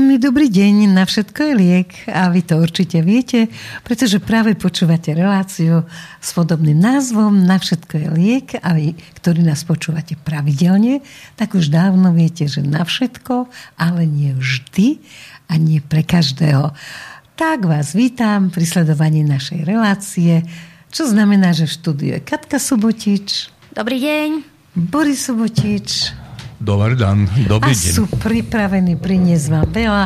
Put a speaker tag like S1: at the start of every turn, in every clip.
S1: Príjemný dobrý deň, na všetko je liek a vy to určite viete, pretože práve počúvate reláciu s podobným názvom Na všetko je liek a vy, ktorí nás počúvate pravidelne, tak už dávno viete, že na všetko, ale nie vždy a nie pre každého. Tak vás vítam pri sledovaní našej relácie, čo znamená, že v štúdiu je Katka Subotič.
S2: Dobrý deň.
S1: Boris Subotič.
S3: Dobrý dan, dobrý deň.
S1: A sú pripravení priniesť vám veľa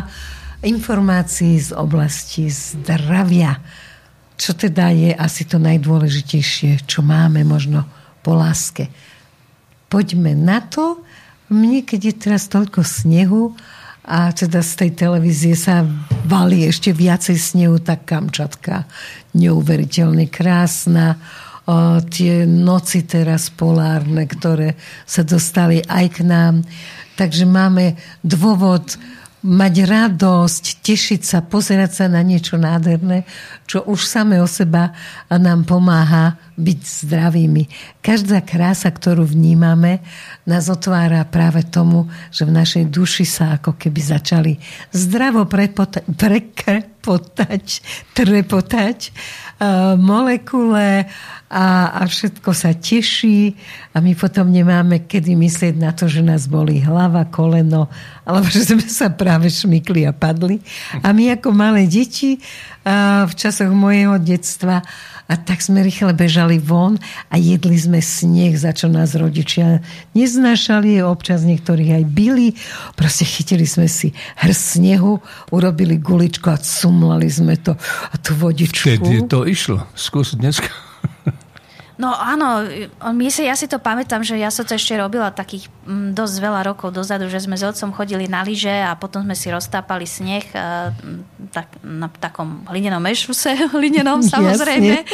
S1: informácií z oblasti zdravia. Čo teda je asi to najdôležitejšie, čo máme možno po láske. Poďme na to. Mne, keď je teraz toľko snehu a teda z tej televízie sa valí ešte viacej snehu, tak Kamčatka neuveriteľne krásna o, tie noci teraz polárne, ktoré sa dostali aj k nám. Takže máme dôvod mať radosť, tešiť sa, pozerať sa na niečo nádherné, čo už same o seba nám pomáha byť zdravými. Každá krása, ktorú vnímame, nás otvára práve tomu, že v našej duši sa ako keby začali zdravo prepota- prekrepotať, trepotať molekule a, a všetko sa teší a my potom nemáme kedy myslieť na to, že nás boli hlava, koleno, alebo že sme sa práve šmykli a padli. A my ako malé deti v časoch mojeho detstva a tak sme rýchle bežali von a jedli sme sneh, za čo nás rodičia neznášali, občas niektorých aj byli. Proste chytili sme si hrst snehu, urobili guličku a cumlali sme to a tú vodičku.
S3: Vtedy to išlo. Skús dneska.
S2: No áno, my si, ja si to pamätám, že ja som to ešte robila takých m, mm, dosť veľa rokov dozadu, že sme s otcom chodili na lyže a potom sme si roztápali sneh a, mm, tak, na takom hlinenom mešuse, hlinenom samozrejme.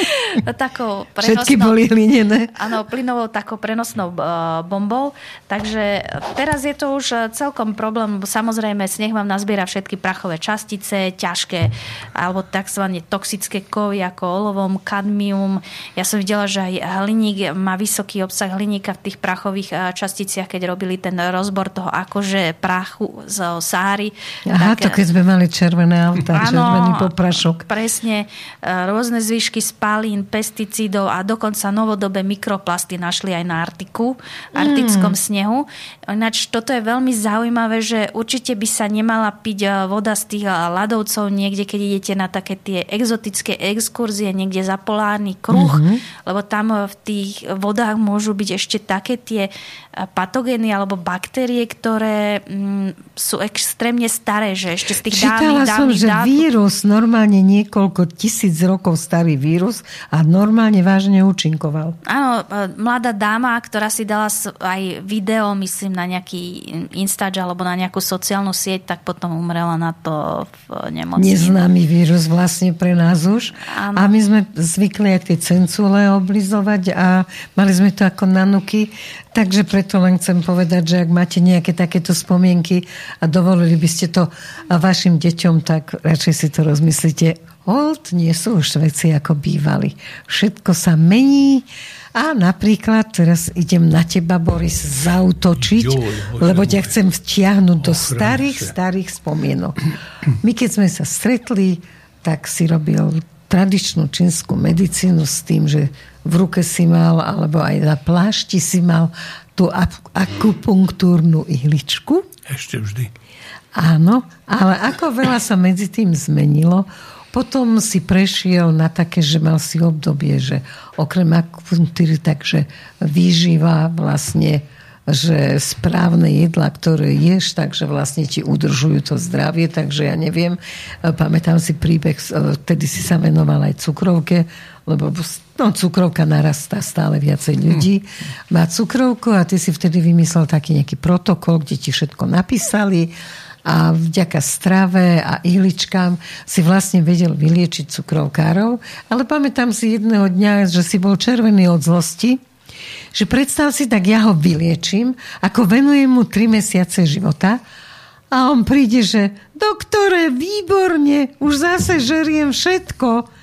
S2: takou
S1: prenosnou, Všetky boli hlinené.
S2: Áno, plynovou takou prenosnou uh, bombou. Takže teraz je to už celkom problém, samozrejme sneh vám nazbiera všetky prachové častice, ťažké alebo tzv. toxické kovy ako olovom, kadmium. Ja som videla, že aj hliník má vysoký obsah hliníka v tých prachových eh, časticiach, keď robili ten rozbor toho akože prachu z Sáry.
S1: Aha, tak, to keď sme mali červené auta, áno, červený poprašok.
S2: Presne, eh, rôzne zvyšky spalín, pesticídov a dokonca novodobé mikroplasty našli aj na Artiku, artickom mm. snehu. Ináč toto je veľmi zaujímavé, že určite by sa nemala piť eh, voda z tých ľadovcov niekde, keď idete na také tie exotické exkurzie niekde za polárny kruh, mm-hmm. lebo tam tam v tých vodách môžu byť ešte také tie patogény alebo baktérie, ktoré mm, sú extrémne staré, že ešte z tých
S1: Čítala
S2: dávnych, som,
S1: dávnych, že dávnych... vírus, normálne niekoľko tisíc rokov starý vírus a normálne vážne účinkoval.
S2: Áno, e, mladá dáma, ktorá si dala aj video, myslím, na nejaký Instač alebo na nejakú sociálnu sieť, tak potom umrela na to v nemocnici.
S1: Neznámy vírus vlastne pre nás už. Áno. A my sme zvykli aj tie cencule oblizovať a mali sme to ako nanuky Takže preto len chcem povedať, že ak máte nejaké takéto spomienky a dovolili by ste to vašim deťom, tak radšej si to rozmyslíte. Hold, nie sú už veci ako bývali. Všetko sa mení a napríklad teraz idem na teba, Boris, zautočiť, jo, lebo ťa chcem vtiahnuť do starých, starých spomienok. My keď sme sa stretli, tak si robil tradičnú čínsku medicínu s tým, že v ruke si mal, alebo aj na plášti si mal tú akupunktúrnu ihličku.
S3: Ešte vždy.
S1: Áno, ale ako veľa sa medzi tým zmenilo, potom si prešiel na také, že mal si obdobie, že okrem akupunktúry, takže výživa vlastne že správne jedla, ktoré ješ, takže vlastne ti udržujú to zdravie, takže ja neviem, pamätám si príbeh, vtedy si sa venoval aj cukrovke, lebo no, cukrovka narastá stále viacej ľudí. Má cukrovku a ty si vtedy vymyslel taký nejaký protokol, kde ti všetko napísali a vďaka strave a ihličkám si vlastne vedel vyliečiť cukrovkárov. Ale pamätám si jedného dňa, že si bol červený od zlosti, že predstav si, tak ja ho vyliečím, ako venujem mu 3 mesiace života a on príde, že doktore, výborne, už zase žeriem všetko.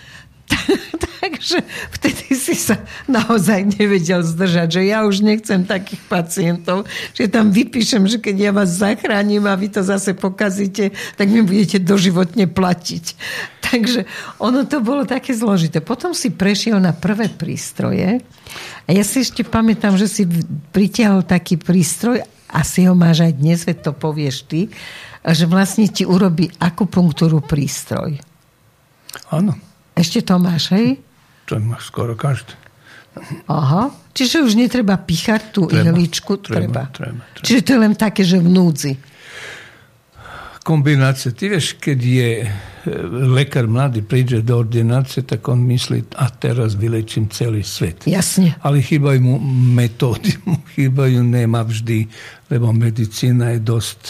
S1: Takže vtedy si sa naozaj nevedel zdržať, že ja už nechcem takých pacientov, že tam vypíšem, že keď ja vás zachránim a vy to zase pokazíte, tak mi budete doživotne platiť. Takže ono to bolo také zložité. Potom si prešiel na prvé prístroje a ja si ešte pamätám, že si pritiahol taký prístroj, asi ho máš aj dnes, veď to povieš ty, že vlastne ti urobí akupunktúru prístroj.
S3: Áno.
S1: Ešte to máš, hej?
S3: To má skoro každý.
S1: Aha. Čiže už netreba píchať tú
S3: Treba,
S1: ihličku?
S3: treba, treba, treba.
S1: Čiže to je len také, že v núdzi.
S3: Kombinácia. Ty vieš, keď je e, lekár mladý, príde do ordinácie, tak on myslí, a teraz vylečím celý svet.
S1: Jasne.
S3: Ale chýbajú mu metódy, chýbajú, nemá vždy, lebo medicína je dosť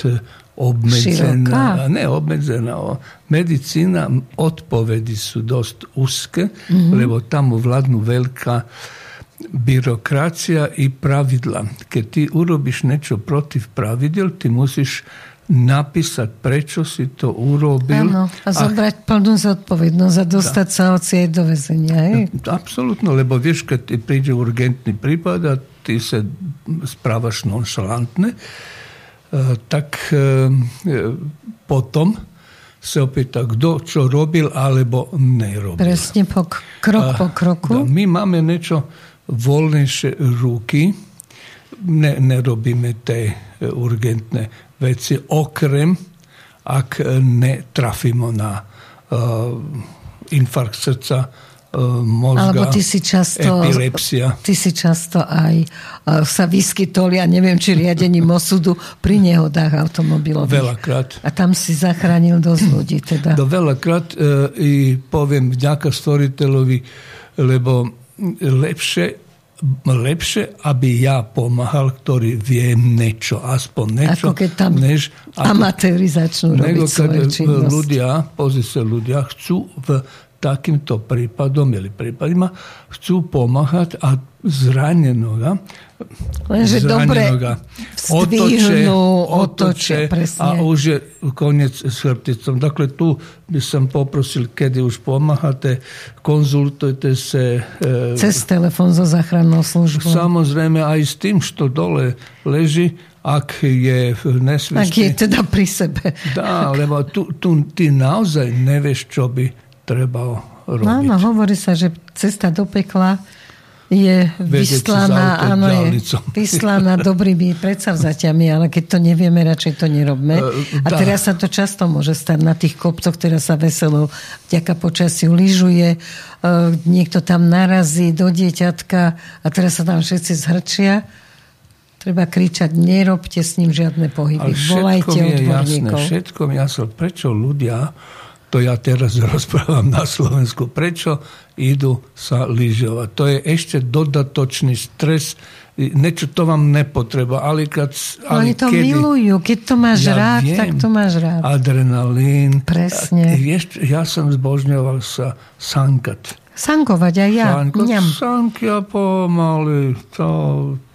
S1: obmedzena,
S3: ne obmedzena, o, medicina, otpovedi su dost
S1: uske,
S3: mm-hmm. lebo tamo vladnu velika birokracija i pravidla. Kad ti urobiš nešto protiv pravidel, ti musiš napisat prečo si to urobil.
S1: Ano, a zobrať a... plnu zodpovednosť a sa od dovezenja, je?
S3: Apsolutno, lebo vieš, kad ti priđe urgentni pripad, a se spravaš nonšalantne, tak eh, eh, potom sa opýta, kto čo robil alebo nerobil.
S1: Presne po, krok po kroku.
S3: Da, my máme niečo voľnejšie ruky, ne, nerobíme tie e, urgentné veci, okrem ak e, netrafimo na uh, infarkt srdca, uh, mozga,
S1: Alebo ty si často,
S3: epilepsia.
S1: ty si často aj uh, sa vyskytol, ja neviem, či riadením osudu pri nehodách automobilových.
S3: Veľakrát.
S1: A tam si zachránil dosť ľudí. Teda.
S3: Do veľakrát uh, i poviem vďaka stvoriteľovi, lebo lepšie lepšie, aby ja pomáhal, ktorý vie niečo, aspoň niečo,
S1: Ako keď tam
S3: než
S1: amatéri začnú robiť svoju činnosť.
S3: ľudia, pozri sa, ľudia chcú v takýmto prípadom ili prípadima chcú pomáhať a zranenoga
S1: Lenže dobre vzdvihnú, otoče, presne.
S3: a už je koniec s chrbticom. Dakle, tu by som poprosil, kedy už pomáhate, konzultujte sa e,
S1: Cez telefón so záchrannou službou.
S3: samozrejme aj s tým, čo dole leží, ak je
S1: Ak je teda pri sebe.
S3: Dá, lebo tu, tu ty naozaj nevieš, čo by treba robiť.
S1: Áno, hovorí sa, že cesta do pekla je
S3: Vedieť
S1: vyslaná, áno, je vyslaná dobrými predsavzatiami, ale keď to nevieme, radšej to nerobme.
S3: E,
S1: A teraz sa to často môže stať na tých kopcoch, teraz sa veselo vďaka počasiu lyžuje, e, niekto tam narazí do dieťatka a teraz sa tam všetci zhrčia. Treba kričať, nerobte s ním žiadne pohyby. Volajte
S3: je jasné,
S1: odborníkov.
S3: všetko mi jasné, prečo ľudia, to ja teraz rozprávam na Slovensku, prečo idú sa lyžovať. To je ešte dodatočný stres, niečo to vám nepotreba, ale, keď, ale
S1: Oni to
S3: kedy,
S1: milujú. Keď to máš rád, tak to máš rád.
S3: Adrenalín.
S1: Presne.
S3: A vieš, ja som zbožňoval sa sankat.
S1: Sankovať aj ja. Mňam.
S3: sankia pomaly, to,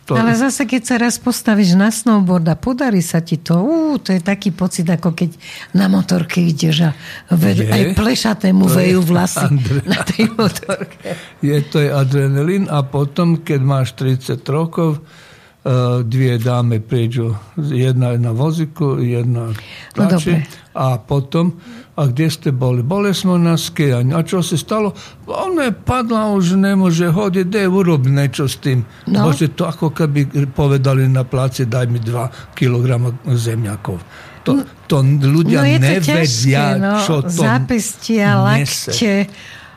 S3: to,
S1: Ale zase, keď sa raz postavíš na snowboard a podarí sa ti to, ú, to je taký pocit, ako keď na motorke ideš a ved,
S3: Je.
S1: aj plešatému vejú vlasy
S3: Andrej.
S1: na tej motorke.
S3: je to je adrenalín a potom, keď máš 30 rokov, dvie dáme prídu, jedna je na voziku, jedna
S1: No
S3: tlačí
S1: dobre.
S3: a potom, a kde ste boli? Boli sme na skijaní. A čo sa stalo? Ona je padla, už nemôže hodiť, dej urob niečo s tým.
S1: No.
S3: Bože, to ako keby povedali na pláci, daj mi 2 kg zemňakov. To, to ľudia
S1: no je to
S3: nevedia,
S1: ťažké, no,
S3: čo to
S1: zápestia,
S3: nese.
S1: lakte.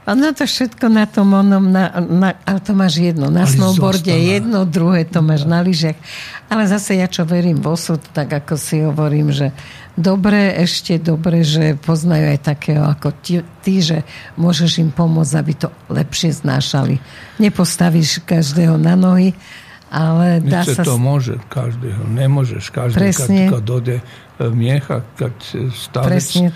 S1: Ono to všetko na tom onom, na, na, ale to máš jedno, na
S3: Ale
S1: snowboarde
S3: zostáva.
S1: jedno, druhé to máš na lyžiach. Ale zase ja čo verím v osud, tak ako si hovorím, že dobre, ešte dobre, že poznajú aj takého ako ty, ty, že môžeš im pomôcť, aby to lepšie znášali. Nepostavíš každého na nohy, ale dá
S3: Nič
S1: sa...
S3: to môže každého. Nemôžeš každý,
S1: Presne.
S3: kad, kad ode e, mjeha, kad stavec
S1: Presne.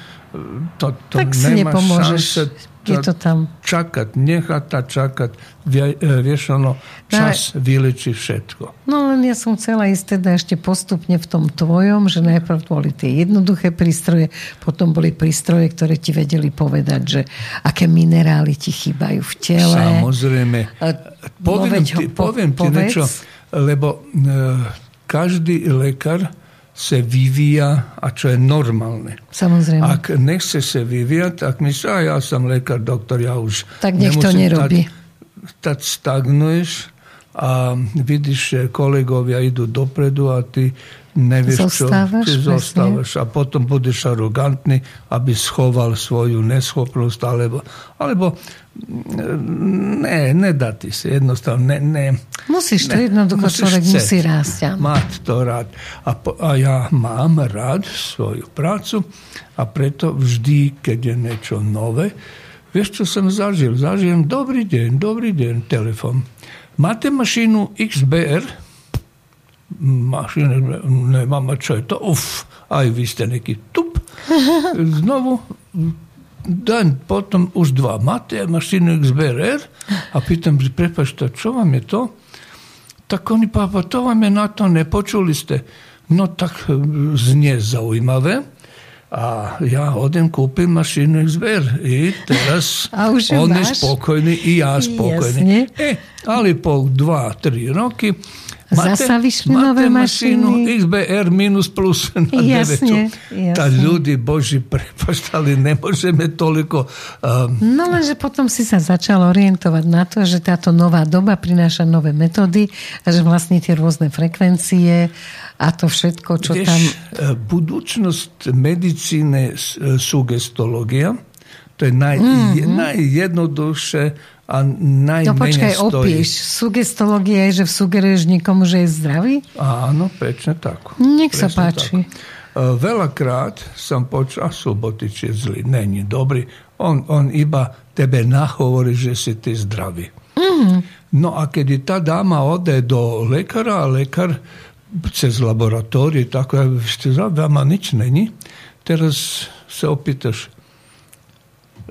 S3: to, to
S1: Tak si nepomôžeš.
S3: šanse
S1: Je to tam.
S3: čakať, nechať a čakať. Vie, e, vieš, ono, čas vyleči všetko.
S1: No len ja som chcela ísť teda ešte postupne v tom tvojom, že najprv boli tie jednoduché prístroje, potom boli prístroje, ktoré ti vedeli povedať, že aké minerály ti chýbajú v tele.
S3: Samozrejme. Poviem,
S1: no
S3: ti,
S1: po-
S3: poviem ti
S1: povedz.
S3: niečo, lebo e, každý lekár sa vyvíja, a čo je normálne.
S1: Samozrejme.
S3: Ak nechce sa vyvíjať, tak myslí, a ja som lekár, doktor, ja už
S1: Tak nech to nerobí.
S3: Tak, tak stagnuješ a vidíš, že kolegovia idú dopredu a ty nevieš,
S1: Zostávaš,
S3: čo. Ty
S1: presne.
S3: zostávaš a potom budeš arogantný, aby schoval svoju neschopnosť, alebo, alebo ne, nedá ti sa jednostavno, ne, ne,
S1: Musíš to jednoducho,
S3: musíš
S1: človek
S3: chceť.
S1: musí rásť. áno.
S3: Mať to rád. A, po, a ja mám rád svoju prácu a preto vždy, keď je niečo nové, vieš, čo som zažil? Zažijem, dobrý deň, dobrý deň, telefon. Máte mašinu XBR? Mašinu, nemám, a čo je to? Uf, aj vy ste neký tup. Znovu, dan potom uz dva mate, mašinu XBRR, a pitam, prepa šta, čo vam je to? Tak oni, pa, pa to vam je NATO, ne počuli ste. No tak e, z zaujmave, a ja odem kupim mašinu XBR i teraz
S1: oni
S3: spokojni i ja
S1: spokojni.
S3: E, ali po dva, tri roki
S1: Zasa vyšli nové
S3: mašinu. XBR minus plus na
S1: Jasne,
S3: 9. Tá ľudí, boži, prepašte, ale nemôžeme toľko... Um,
S1: No lenže potom si sa začal orientovať na to, že táto nová doba prináša nové metódy a že vlastne tie rôzne frekvencie a to všetko, čo
S3: Vieš,
S1: tam...
S3: e, budúcnosť medicíny s- e, sugestológia, to je naj, je, najjednoduchšie a
S1: Mhm. No
S3: najmenej
S1: počkaj,
S3: stojí.
S1: opíš. Sugestológia je, že sugeruješ niekomu, že je zdravý?
S3: Áno, prečne tak.
S1: Nech sa páči.
S3: tak. E, Veľakrát som počul, a Subotič je zlý, není dobrý. On, on iba tebe nahovorí, že si ty zdravý.
S1: Mhm.
S3: No a keď tá dáma ode do lekára a lekár cez laboratórie, tako zdraví, vama nič není. Teraz sa opýtaš,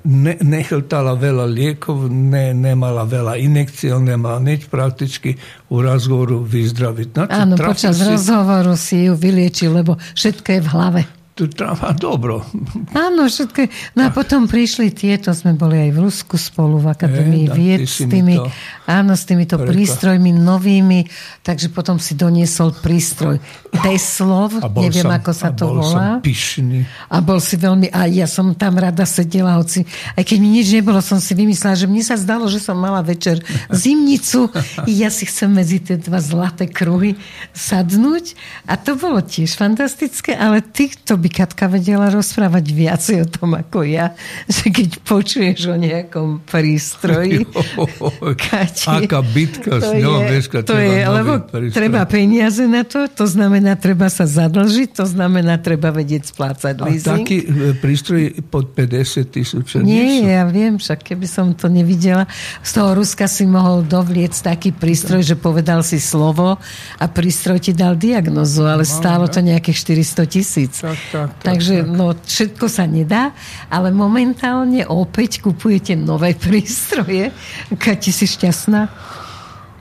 S3: ne, nechltala veľa liekov, ne, nemala veľa inekcií, nemala nič prakticky u razgovoru vyzdraviť. Znači,
S1: Áno, počas
S3: si-
S1: rozhovoru si ju vyliečil, lebo všetko je v hlave.
S3: Tu trafá dobro.
S1: Áno, všetko. No a potom prišli tieto, sme boli aj v Rusku spolu v Akadémii
S3: E,
S1: vied s tými,
S3: to
S1: áno, s týmito prístrojmi novými, takže potom si doniesol prístroj Teslov, neviem
S3: som,
S1: ako sa to
S3: bol
S1: volá.
S3: som pyšný.
S1: A bol si veľmi, a ja som tam rada sedela, hoci, aj keď mi nič nebolo, som si vymyslela, že mne sa zdalo, že som mala večer zimnicu, ja si chcem medzi tie dva zlaté kruhy sadnúť. A to bolo tiež fantastické, ale ty, to by Katka vedela rozprávať viacej o tom ako ja, že keď počuješ o nejakom prístroji, Kati,
S3: Aká bitka s ňou,
S1: je-
S3: vieš,
S1: to je, lebo
S3: prístroj.
S1: treba peniaze na to, to znamená, treba sa zadlžiť, to znamená, treba vedieť splácať
S3: A
S1: leasing.
S3: taký e, prístroj pod 50 tisíc nie.
S1: Nie, ja viem, však keby som to nevidela. Z toho Ruska si mohol dovliec taký prístroj, že povedal si slovo a prístroj ti dal diagnozu, ale stálo to nejakých 400 tisíc.
S3: Tak, tak, tak,
S1: Takže no, všetko sa nedá, ale momentálne opäť kupujete nové prístroje. Kati si šťastná?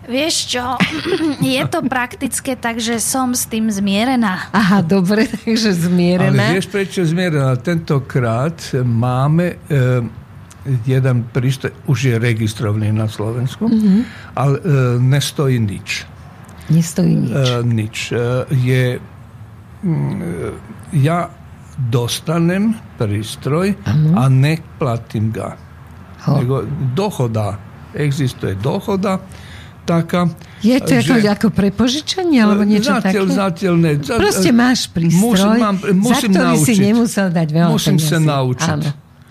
S2: Vieš čo, je to praktické, takže som s tým zmierená.
S1: Aha, dobre, takže
S3: Ale
S1: zmierená.
S3: vieš, prečo zmierená? Tentokrát máme e, jeden prístroj, už je registrovaný na Slovensku,
S1: Mhm.
S3: ale e, nestojí nič.
S1: Nestojí nič.
S3: E, nič. E, je, e, ja dostanem prístroj a neplatím ga.
S1: Ho.
S3: Nego dohoda, existuje dohoda taká,
S1: Je to ako,
S3: že-
S1: ako prepožičanie, alebo niečo
S3: zatiaľ,
S1: také?
S3: Zatiaľ ne.
S1: Proste máš prístroj,
S3: Musím, mám, musím
S1: za ktorý si nemusel dať veľa
S3: Musím
S1: peniazy.
S3: sa naučiť.
S1: Áno.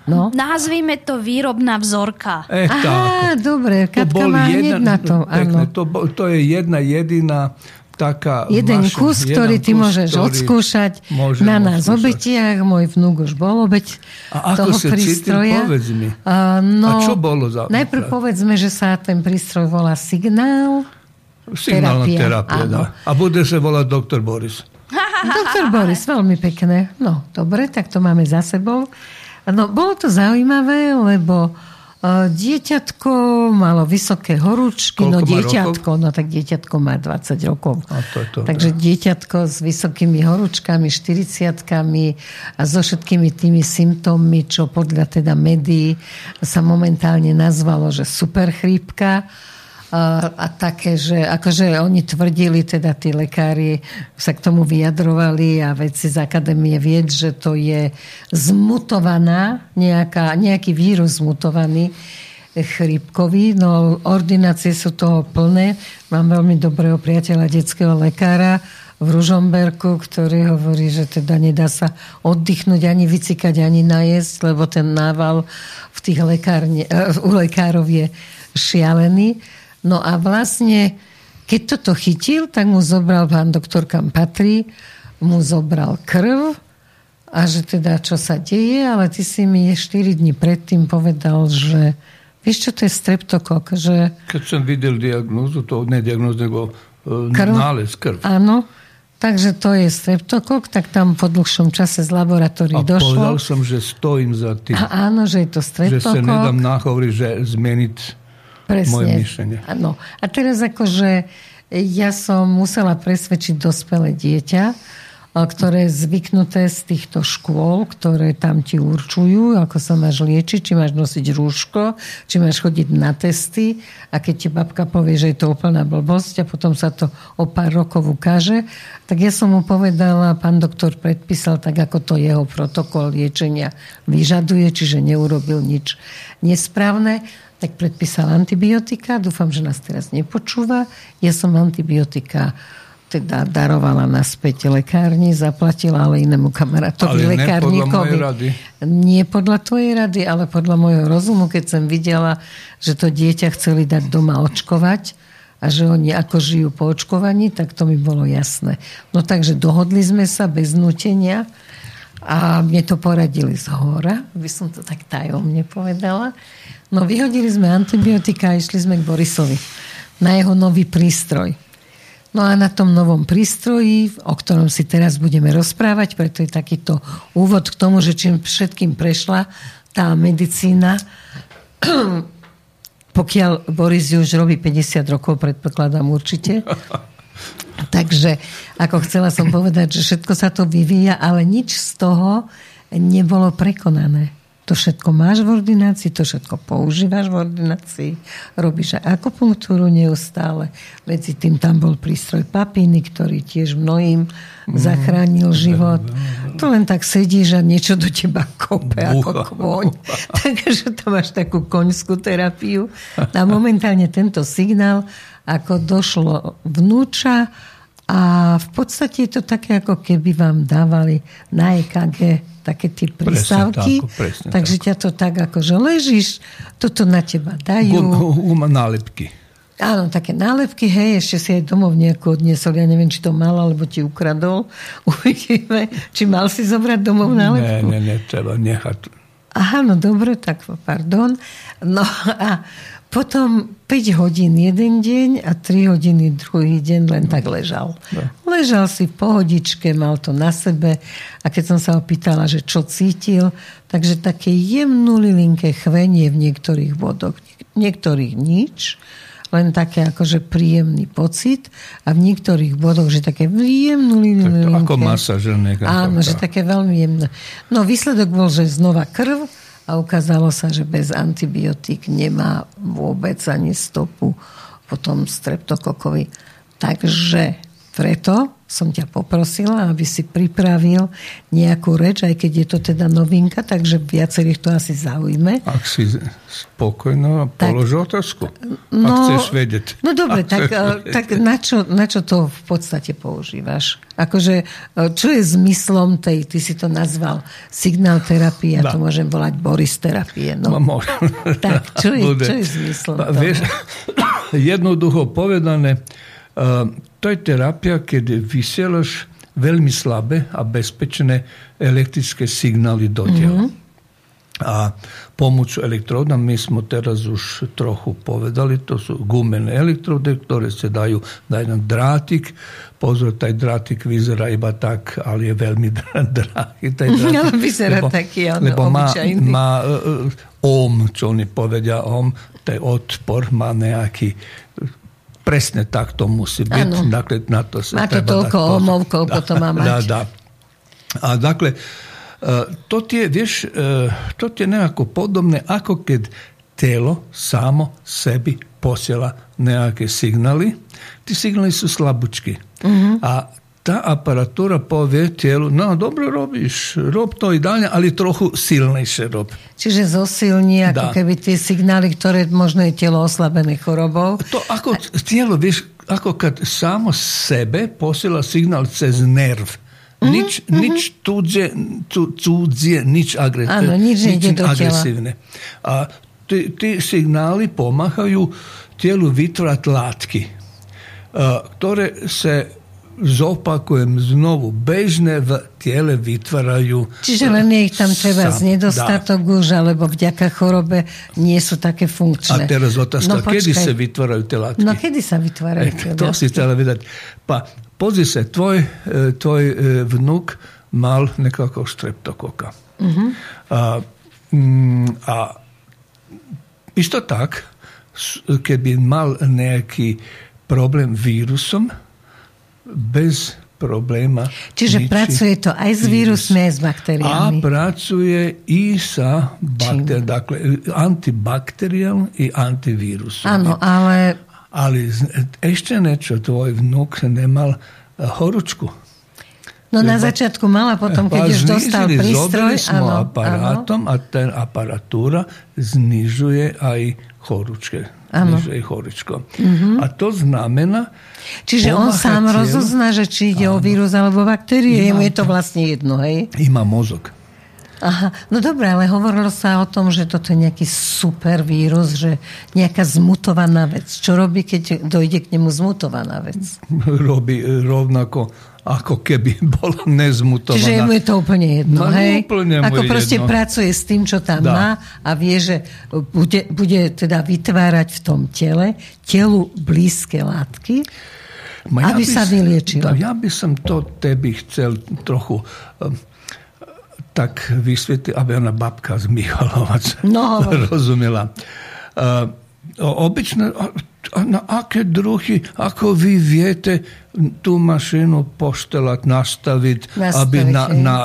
S1: No.
S2: Nazvime to výrobná vzorka.
S3: Eh, tak.
S1: Aha, dobre, Katka má hneď na to.
S3: pekne,
S1: Áno.
S3: to, bol- to je jedna jediná taká...
S1: Jeden
S3: mašina,
S1: kus, ktorý ty
S3: kus,
S1: môžeš
S3: ktorý
S1: odskúšať
S3: môžem
S1: na nás
S3: odskúšať.
S1: obetiach. Môj vnúk už bol obeť
S3: A ako
S1: toho
S3: sa
S1: prístroja.
S3: povedz mi.
S1: A, no,
S3: A čo bolo za-
S1: Najprv povedzme, že sa ten prístroj volá signál.
S3: Signálna
S1: terapia,
S3: terapia,
S1: áno.
S3: dá. A bude sa volať doktor Boris.
S1: Doktor Boris, veľmi pekné. No, dobre, tak to máme za sebou. No, bolo to zaujímavé, lebo uh, dieťatko malo vysoké horúčky.
S3: Koľko
S1: no, dieťatko, no tak dieťatko má 20 rokov.
S3: A to je to,
S1: Takže dieťatko s vysokými horúčkami, 40 a so všetkými tými symptómmi, čo podľa teda médií sa momentálne nazvalo, že super chrípka a, také, že akože oni tvrdili, teda tí lekári sa k tomu vyjadrovali a vedci z akadémie vied, že to je zmutovaná, nejaká, nejaký vírus zmutovaný chrípkový, no ordinácie sú toho plné. Mám veľmi dobrého priateľa, detského lekára v Ružomberku, ktorý hovorí, že teda nedá sa oddychnúť, ani vycikať, ani najesť, lebo ten nával v tých lekárne, u lekárov je šialený. No a vlastne, keď toto chytil, tak mu zobral pán doktor, kam patrí, mu zobral krv a že teda čo sa deje, ale ty si mi 4 dní predtým povedal, že vieš čo, to je streptokok, že...
S3: Keď som videl diagnózu, to ne diagnózu, nego e, krv? nález krv.
S1: Áno, takže to je streptokok, tak tam po dlhšom čase z laboratórií
S3: a
S1: došlo.
S3: povedal som, že stojím za tým.
S1: A áno, že je to streptokok.
S3: Že sa nedám náhovoriť, že zmeniť Presne. moje myšlenie.
S1: Áno. A teraz akože ja som musela presvedčiť dospelé dieťa, ktoré je zvyknuté z týchto škôl, ktoré tam ti určujú, ako sa máš liečiť, či máš nosiť rúško, či máš chodiť na testy a keď ti babka povie, že je to úplná blbosť a potom sa to o pár rokov ukáže, tak ja som mu povedala, pán doktor predpísal tak, ako to jeho protokol liečenia vyžaduje, čiže neurobil nič nesprávne tak predpísal antibiotika. Dúfam, že nás teraz nepočúva. Ja som antibiotika teda darovala naspäť lekárni, zaplatila ale inému kamarátovi
S3: ale
S1: lekárnikovi.
S3: Podľa
S1: Nie podľa tvojej rady, ale podľa môjho rozumu, keď som videla, že to dieťa chceli dať doma očkovať a že oni ako žijú po očkovaní, tak to mi bolo jasné. No takže dohodli sme sa bez nutenia a mne to poradili z hora, by som to tak tajomne povedala. No vyhodili sme antibiotika a išli sme k Borisovi na jeho nový prístroj. No a na tom novom prístroji, o ktorom si teraz budeme rozprávať, preto je takýto úvod k tomu, že čím všetkým prešla tá medicína, pokiaľ Boris už robí 50 rokov, predpokladám určite. Takže, ako chcela som povedať, že všetko sa to vyvíja, ale nič z toho nebolo prekonané. To všetko máš v ordinácii, to všetko používaš v ordinácii, robíš aj akupunktúru neustále. Medzi tým tam bol prístroj papíny, ktorý tiež mnohým mm. zachránil život. To len tak sedíš a niečo do teba kope ako kôň. Takže to máš takú koňskú terapiu. A momentálne tento signál, ako došlo vnúča a v podstate je to také, ako keby vám dávali na EKG také tie prístavky. Presne, tak, presne takže tak. ťa to tak ako, že ležíš, toto na teba dajú.
S3: Guma nálepky.
S1: Áno, také nálepky, hej, ešte si aj domov nejako odniesol, ja neviem, či to mal, alebo ti ukradol. Uvidíme, či mal si zobrať domov nálepku.
S3: Ne, ne, ne, treba nechať.
S1: Aha, no dobre, tak pardon. No a potom 5 hodín jeden deň a 3 hodiny druhý deň len tak ležal. No. Ležal si v pohodičke, mal to na sebe a keď som sa opýtala, že čo cítil, takže také jemnú lilinké chvenie v niektorých bodoch, niektorých nič, len také akože príjemný pocit a v niektorých bodoch, že také jemnú lilinké.
S3: Ako masáž.
S1: Áno, že také veľmi jemné. No výsledok bol, že znova krv, a ukázalo sa, že bez antibiotík nemá vôbec ani stopu potom streptokokovi. Takže preto som ťa poprosila, aby si pripravil nejakú reč, aj keď je to teda novinka, takže viacerých to asi zaujme.
S3: Ak si spokojná, polož otázku. No, ak chceš vedieť.
S1: No dobre, tak, eh, tak na, čo, na čo to v podstate používaš? Akože, eh, čo je zmyslom tej, ty si to nazval signál terapie, ja to môžem volať Boris terapie. No.
S3: no
S1: tak, čo je, čo je zmyslom? Vieš,
S3: jednoducho povedané, uh, to je terapia, keď vysielaš veľmi slabé a bezpečné elektrické signály do tela. Mm-hmm. A pomoću elektroda mi smo teraz už trochu povedali, to su gumene elektrode ktoré se daju na jedan dratik. Pozor, taj dratik vyzerá iba tak, ali je veľmi drahý. Taj dratik,
S1: No, vyzerá taký, ono,
S3: lebo má, má uh, ohm, čo oni povedia, ohm, taj otpor má nejaký presne tak to musí byť. Dakle, na to se
S1: Má to toľko ohmov, koľko to má mať.
S3: Da, da. A dakle, e, to ti je, vieš, e, to ti je nekako podobne ako kad telo samo sebi posiela nejaké signály. Ti signály sú slabučky.
S1: Mhm.
S3: A ta aparatura povie tijelu, no dobro robíš, rob to i dalje, ali trochu silnejšie rob.
S1: Čiže zosilní ako
S3: Dá.
S1: keby tie signály, ktoré možno je telo oslabené chorobou.
S3: To ako tijelo, vieš, ako kad samo sebe posiela signál cez nerv.
S1: Mhm,
S3: Nič, nič tuđe, cu, cudzie, nič, agre,
S1: Áno, nič tela.
S3: agresívne. A ti, ti signály pomáhajú tijelu vytvárať látky, ktoré se zopakujem znovu, bežne v tijele vytvárajú
S1: Čiže len je ich tam treba z nedostatok už, alebo vďaka chorobe nie sú také
S3: A
S1: funkčné.
S3: teraz otázka,
S1: No,
S3: kedy sa vytvárajú tie látky?
S1: No kedy sa vytvárajú tie
S3: to si
S1: látky?
S3: chcela vedať. Pa, pozri sa, tvoj, e, tvoj e, vnuk mal nekako streptokoka.
S1: Mhm.
S3: A, mm, a isto tak, keby mal nejaký problém vírusom, bez probléma.
S1: Čiže
S3: ničí
S1: pracuje to aj s aj s
S3: A
S1: baktériami.
S3: pracuje i sa bakter, dakle, antibakteriál i antivírus.
S1: Áno, ale
S3: Ali z- ešte niečo, tvoj vnuk nemal e,
S1: no na začiatku mala, potom keď už dostal prístroj, áno, áno.
S3: aparatom a ten aparatúra znižuje aj horúčke.
S1: Áno.
S3: Znižuje horúčko. A to znamená,
S1: Čiže on sám
S3: telu-
S1: rozozná, že či ide o vírus alebo baktérie, jemu je to vlastne jedno, hej?
S3: Ima mozog.
S1: Aha, no dobré, ale hovorilo sa o tom, že toto je nejaký super vírus, že nejaká zmutovaná vec. Čo robí, keď dojde k nemu zmutovaná vec?
S3: Robí rovnako ako keby bola nezmutovaná.
S1: Čiže jemu je to úplne jedno,
S3: No,
S1: hej?
S3: úplne mu
S1: Ako
S3: je
S1: proste
S3: jedno.
S1: pracuje s tým, čo tam
S3: Dá.
S1: má a vie, že bude, bude teda vytvárať v tom tele telu blízke látky,
S3: Ma
S1: aby
S3: by
S1: sa.
S3: Da, ja by som to tebi chcel trochu um, tak vysvetliť, aby ona babka z Michalovac
S1: No,
S3: rozumela. Uh, a na aké druhy, ako vy viete tú mašinu poštelať, nastaviť,
S1: Nastaviť,
S3: aby na,
S1: hej.
S3: na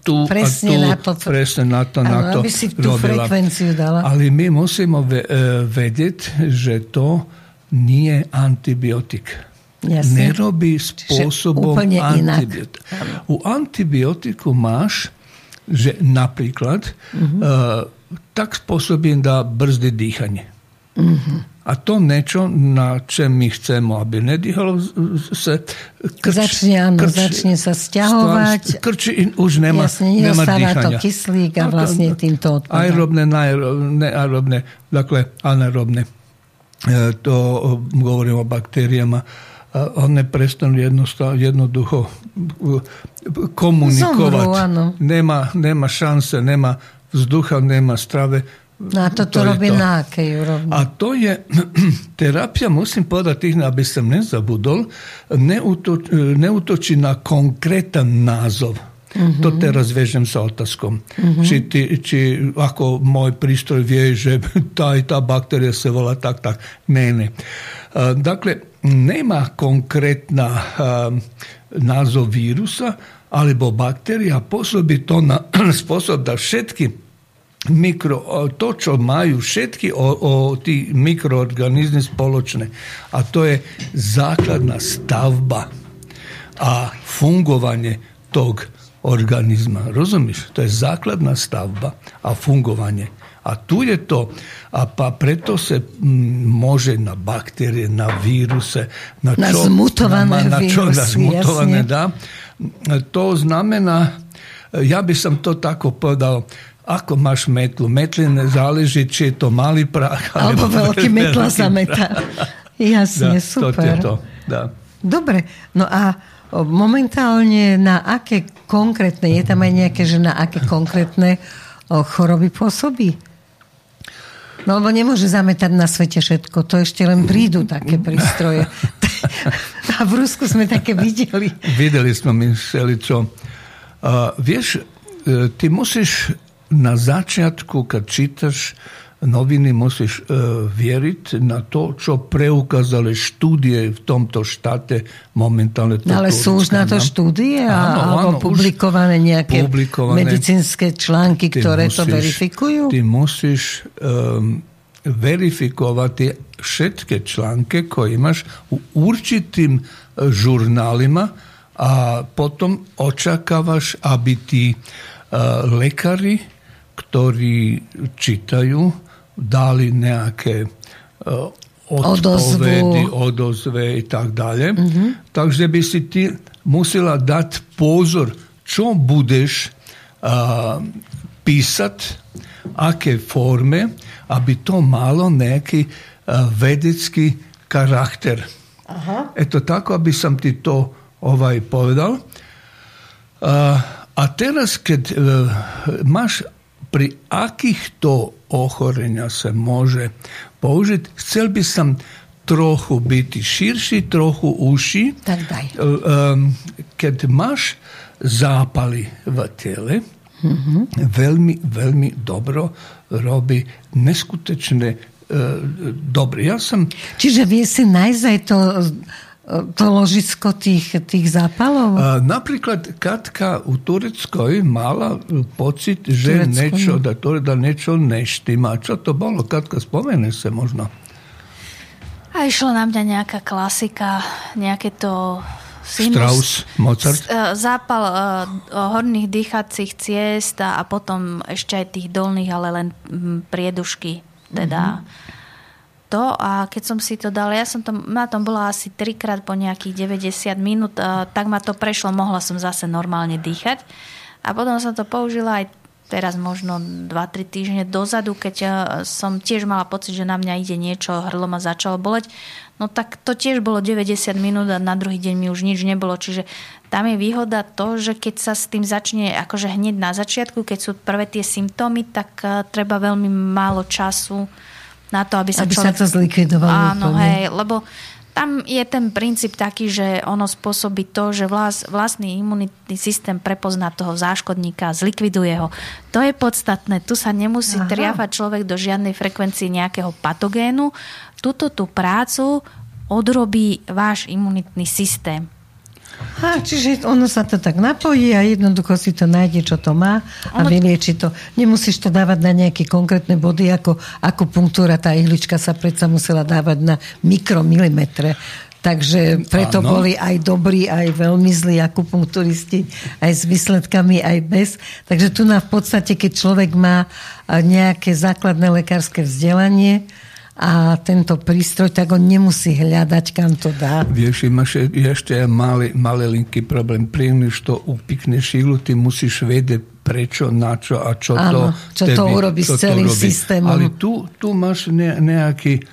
S3: tú
S1: Presne
S3: a tú,
S1: na to.
S3: presne na to, na
S1: Áno,
S3: to
S1: aby si tú
S3: robila.
S1: frekvenciu dala.
S3: Ale my musíme e, vedieť, že to nie je antibiotik.
S1: Jasne.
S3: Nerobí spôsobom antibiotik. U antibiotiku máš, že napríklad
S1: Mhm.
S3: e, tak spôsobí da brzdi dýchanie.
S1: Mhm.
S3: A to niečo, na čem my chceme, aby nedýchalo, se krč,
S1: Začne, áno, začne sa sťahovať.
S3: Krči už nemá,
S1: Jasne,
S3: nemá
S1: nedostáva to
S3: dýchania.
S1: kyslík a vlastne týmto odpadá.
S3: Aerobné, neaerobné, dakle anaerobné. E, To govorimo o baktériama. A one jednostav, jednoducho.
S1: Zomrú, áno.
S3: Nema, nema šanse, nema vzducha, nema strave.
S1: Na
S3: to, to,
S1: to robinake je.
S3: A to je terapija, musim podati ih, aby sam ne zabudol, ne, ne utoči na konkretan nazov. Mm-hmm. To te razvežem sa otaskom. Mm-hmm. Či, či ako moj pristroj vježe, ta i ta bakterija se vola tak, tak. Ne, ne. Dakle, nema konkretna nazov virusa, alebo bakterija, posobito na sposob da všetky mikro, o, to, čo majú všetky o, o tí mikroorganizmy spoločné. A to je základná stavba a fungovanie tog organizma. Rozumieš? To je základná stavba a fungovanie. A tu je to, a pa preto se može na bakterije, na viruse, na,
S1: Na
S3: čo,
S1: zmutované
S3: na, na, čo, na
S1: vírusy,
S3: zmutované,
S1: jasne.
S3: da. To znamená, ja by som to tako povedal, ako máš metlu? Metli ne záleží, či je to malý prach.
S1: Alebo veľký metla zameta.
S3: prach.
S1: Jasne,
S3: To je
S1: super.
S3: to, da.
S1: Dobre, no a momentálne na aké konkrétne, je tam aj nejaké, že na aké konkrétne choroby pôsobí? No lebo nemôže zametať na svete všetko. To ešte len prídu také prístroje. A v Rusku sme také videli.
S3: Videli sme my všeličo. Uh, vieš, e, ty musíš na začiatku, kad čitaš noviny musíš uh, vieriť na to, čo preukázali štúdie v tomto štáte momentálne.
S1: No, ale sú už na to štúdie a, áno, alebo áno, publikované nejaké publikované, medicínske články, ktoré musíš, to verifikujú?
S3: Ty musíš um, verifikovať tie všetky články, koje imaš u určitým žurnálima a potom očakávaš, aby tí uh, lekári, ktorí čitajú, dali nejaké uh, odpovedy, odozve i tak dalje. Mm-hmm. Takže by si ti musela dati pozor čo budeš uh, pisat, aké forme, aby to malo neki uh, vedecký karakter. Aha. Eto tako, aby sam ti to ovaj povedal. Uh, a teraz, uh, máš pri akých to ochorenia sa môže použiť. Chcel by som trochu byť širší, trochu uši.
S1: Tak daj.
S3: Keď máš zápaly v tele, mm-hmm. veľmi, veľmi dobro robí neskutečné uh, dobre. Ja som...
S1: Čiže vie si nájsť aj to to ložisko tých, tých zápalov?
S3: Napríklad Katka u Tureckoj mala pocit, že Turecko, niečo, no. da, to, da niečo neštima. Čo to bolo? Katka, spomene sa možno.
S2: A išla na mňa nejaká klasika, nejaké to
S3: sinus, Strauss, Mozart.
S2: E, zápal uh, horných dýchacích ciest a, a potom ešte aj tých dolných, ale len priedušky. Teda mm-hmm to a keď som si to dala, ja som to, na tom bola asi trikrát po nejakých 90 minút, tak ma to prešlo, mohla som zase normálne dýchať. A potom som to použila aj teraz možno 2-3 týždne dozadu, keď som tiež mala pocit, že na mňa ide niečo, hrdlo ma začalo boleť. No tak to tiež bolo 90 minút a na druhý deň mi už nič nebolo. Čiže tam je výhoda to, že keď sa s tým začne akože hneď na začiatku, keď sú prvé tie symptómy, tak treba veľmi málo času na to, aby sa
S1: aby
S2: človek...
S1: sa to zlikvidovalo.
S2: Áno, úplne. hej, lebo tam je ten princíp taký, že ono spôsobí to, že vlast, vlastný imunitný systém prepozná toho záškodníka, zlikviduje ho. To je podstatné. Tu sa nemusí Aha. triafať človek do žiadnej frekvencii nejakého patogénu. Tuto tú prácu odrobí váš imunitný systém.
S1: Ha, čiže ono sa to tak napojí a jednoducho si to nájde, čo to má a ono... vylieči to. Nemusíš to dávať na nejaké konkrétne body, ako akupunktúra, tá ihlička sa predsa musela dávať na mikromilimetre. Takže preto ano. boli aj dobrí, aj veľmi zlí akupunkturisti, aj s výsledkami, aj bez. Takže tu na v podstate, keď človek má nejaké základné lekárske vzdelanie, a tento prístroj, tak on nemusí hľadať, kam to dá.
S3: Vieš, máš ešte malý, linký problém. Príjemníš to, upikneš iglu, ty musíš vedieť prečo, na čo a čo Áno,
S1: to... čo tebi, to urobí s celým systémom.
S3: Ale tu, tu máš ne, nejaký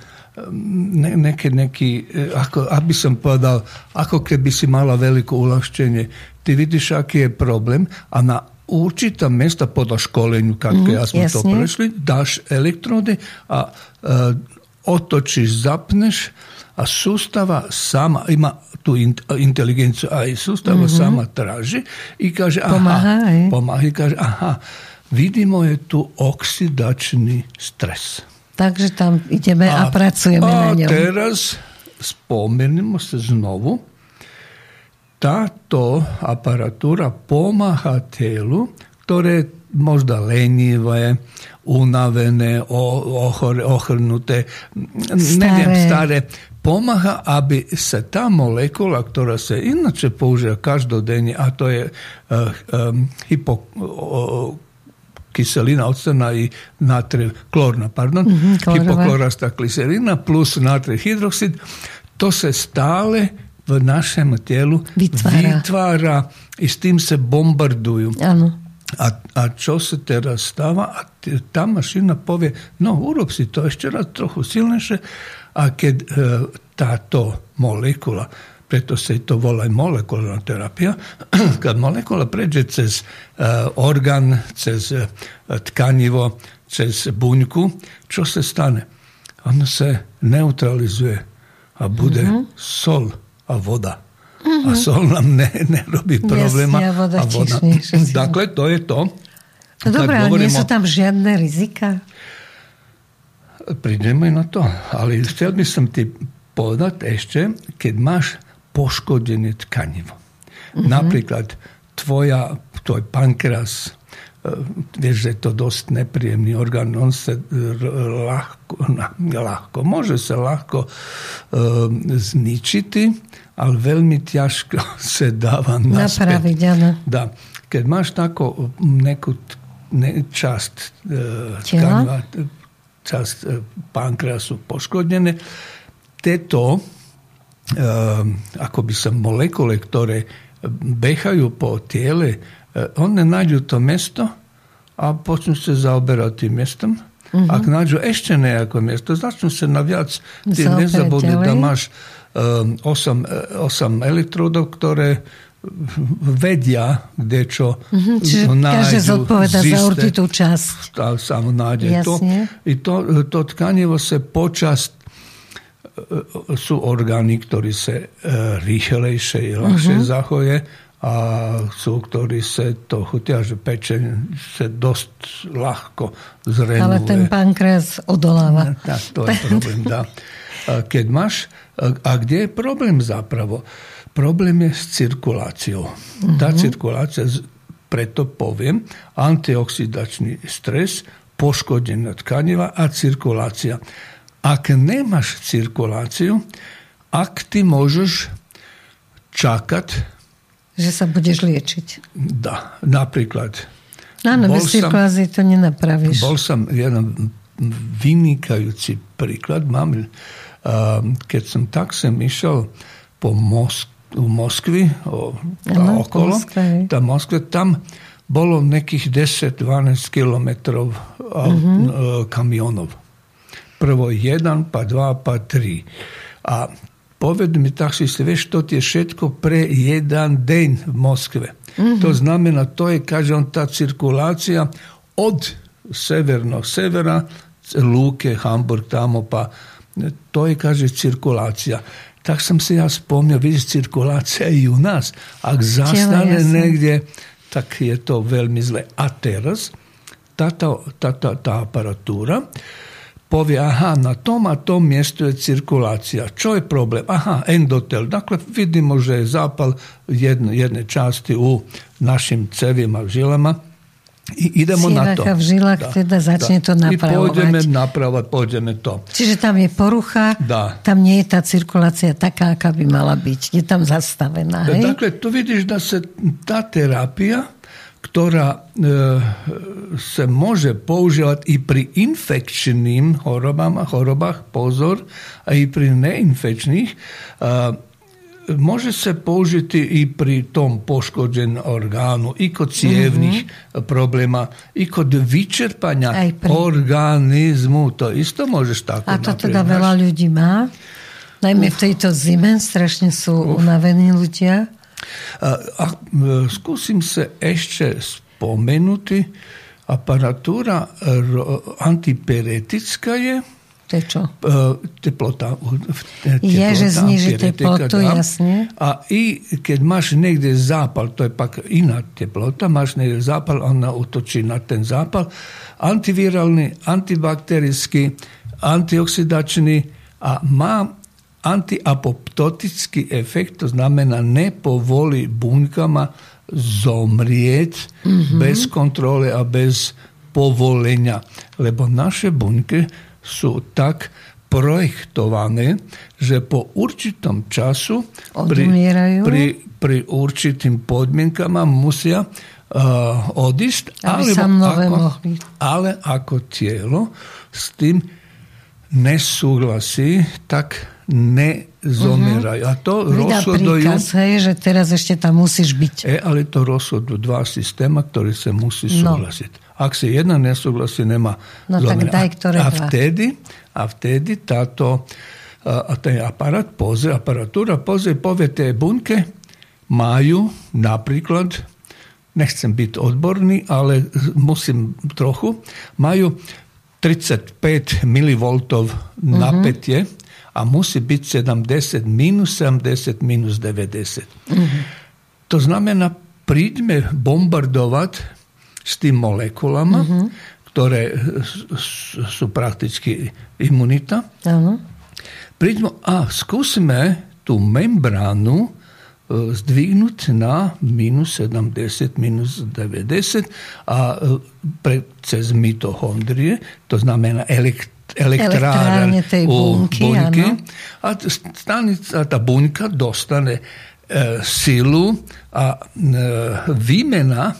S3: ne, nejaký, nejaký, ako, aby som povedal, ako keby si mala veľké uľahčenie. Ty vidíš, aký je problém a na určitá mesta podľa školeniu, keď mm, sme jasne. to prešli, dáš elektrody a e, otočíš, zapneš a sústava sama, ima tú inteligenciu, aj sústava mm-hmm. sama traži i kaže, aha, pomáha, pomáha i kaže, aha, vidimo je tu oxidačný stres.
S1: Takže tam ideme a, a pracujeme
S3: a
S1: na ňom.
S3: A teraz spomenimo sa znovu, ta to aparatura pomaha telu, ktoré možda lenjive, unavene, ochrnuté, ohrnute, stare. pomáha, stare, aby sa ta molekula, ktorá se inače používa každodenne, a to je uh, um, kiselina i natrijev, klorna, pardon, mm -hmm, hipoklorasta kliserina plus natrij hidroksid, to se stale v našem telu vytvára, vytvára i s tým sa bombardujú.
S1: Áno.
S3: A, a čo sa teraz stáva? A tá mašina povie, no urob si to ešte raz trochu silnejšie a keď e, táto molekula preto sa to volá aj molekulárna terapia. Kad molekula pređe cez uh, organ, cez uh, tkanivo, cez buňku, čo sa stane? Ono se neutralizuje a bude mm-hmm. sol a voda. Mm-hmm. A sol nám ne, nerobí probléma.
S1: Jasne, a voda, a voda.
S3: Dakle, to je to.
S1: No dobré, ale nie sú tam žiadne rizika?
S3: Prídeme na to. Ale chcel by som ti povedať ešte, keď máš poškodené tkanivo. Mm-hmm. Napríklad tvoja, tvoj pankreas, e, vieš, že je to dosť nepríjemný orgán, on sa ľahko, ľahko môže sa ľahko uh, zničiť, ale veľmi ťažko sa dáva naspäť.
S1: Napraviť, áno.
S3: Dá. Keď máš takú nekú ne, časť uh, tkaniva, časť uh, pankreasu poškodené, tieto Ehm, ako by sa molekule, ktoré behajú po tiele, eh, one nájdú to mesto a počnú sa zaoberať tým mestom. Uh-huh. Ak nájdú ešte nejaké miesto, začnú sa na viac. Ty nezabudne, tam máš um, 8, 8 elektródov, ktoré vedia, kde čo
S1: Čiže nájdu. Každý zodpoveda za určitú časť.
S3: Tak sa nájde. To, I to, to tkanivo sa počas E, sú orgány, ktorí sa e, rýchlejšie, ľahšie uh-huh. zachoje a sú, ktorí sa to chutia, že pečeň sa dosť ľahko zrenuje.
S1: Ale ten pankreas odoláva.
S3: Tak, to je problém, dá. Keď máš, a kde je problém zapravo? Problém je s cirkuláciou. Tá cirkulácia, preto poviem, antioxidačný stres, poškodená tkaniva a cirkulácia ak nemaš cirkuláciu, ak ty môžeš čakať...
S1: Že sa budeš liečiť.
S3: Da, napríklad.
S1: Áno, bez cirkulácie to nenapravíš.
S3: Bol som jeden vynikajúci príklad. Mám, keď som tak sem išiel po Mosk- u Moskvi, o, ano, okolo, Moskve, tá Moskve, tam bolo nekých 10-12 kilometrov uh-huh. kamionov prvo jedan, pa dva, pa tri. A poved mi tak si se već to ti je všetko pre jedan den v Moskve. Mm-hmm. To znamena, to je, kaže on, ta cirkulacija od severnog severa, Luke, Hamburg, tamo, pa to je, kaže, cirkulacija. Tak sam se ja spomnio, vidiš, cirkulacija i u nas. Ak zastane negdje, tak je to veľmi zle. A teraz, ta, ta, ta, ta aparatura, povie, aha, na tom a tom mjestu je cirkulacija. Čo je problem? Aha, endotel. Dakle, vidimo že je zapal jedne, jedne časti u našim cevima, žilama i idemo
S1: Sieraka
S3: na to.
S1: v žilách da, teda začne da. to napravovať.
S3: I pôjdeme napravovať, pôjdeme to.
S1: Čiže tam je porucha,
S3: da.
S1: tam nie je tá cirkulácia taká, aká by mala byť. Je tam zastavená. Hej?
S3: Dakle, tu vidíš da se tá terapia ktorá e, sa môže používať i pri infekčným chorobám a chorobách, pozor, a i pri neinfekčných, e, môže sa použiť i pri tom poškodenom orgánu, i kod cievných mm-hmm. probléma, i kod vyčerpania pri... organizmu. To isto môžeš tako
S1: A to teda veľa ľudí má? Najmä v tejto zime strašne sú Uf. unavení ľudia.
S3: A, a skúsim sa ešte spomenúť, aparatúra antiperetická je,
S1: to je čo?
S3: Teplota.
S1: teplota je, že zniží teplotu, jasne.
S3: A i keď máš niekde zápal, to je pak iná teplota, máš niekde zápal, ona utočí na ten zápal. Antivirálny, antibakterický, antioxidačný a má antiapoptotski efekt, to znamena ne povoli bunkama zomrijet mm-hmm. bez kontrole, a bez povolenja. Lebo naše bunke su tak projektovane, že po určitom času pri, pri, pri určitim podmjenkama musija uh, odist,
S1: ali, ako,
S3: ali ako tijelo s tim ne suglasi, tak nezomierajú. Uh-huh. A to
S1: Vydá rozhodujú... príkaz, hej, že teraz ešte tam musíš byť.
S3: E, ale to rozhodujú dva systéma, ktoré sa musí no. súhlasiť. Ak si jedna nesúhlasí, nemá
S1: No tak daj, ktoré
S3: a, a vtedy, a vtedy táto a ten aparát pozrie, aparatúra pozrie, povie tie bunke, majú napríklad, nechcem byť odborný, ale musím trochu, majú 35 mV napätie a musí byť 70, minus 70, minus 90. Uh-huh. To znamená, príďme bombardovať s tým molekulama, uh-huh. ktoré sú prakticky imunita. Uh-huh. Príďme a skúsme tú membránu E, zdvihnúť na minus 70, minus 90 a e, pre, cez mitochondrie, to znamená elekt, elektrárne
S1: tej bunky, bunky
S3: a stanica, tá buňka dostane e, silu a e, výmena e,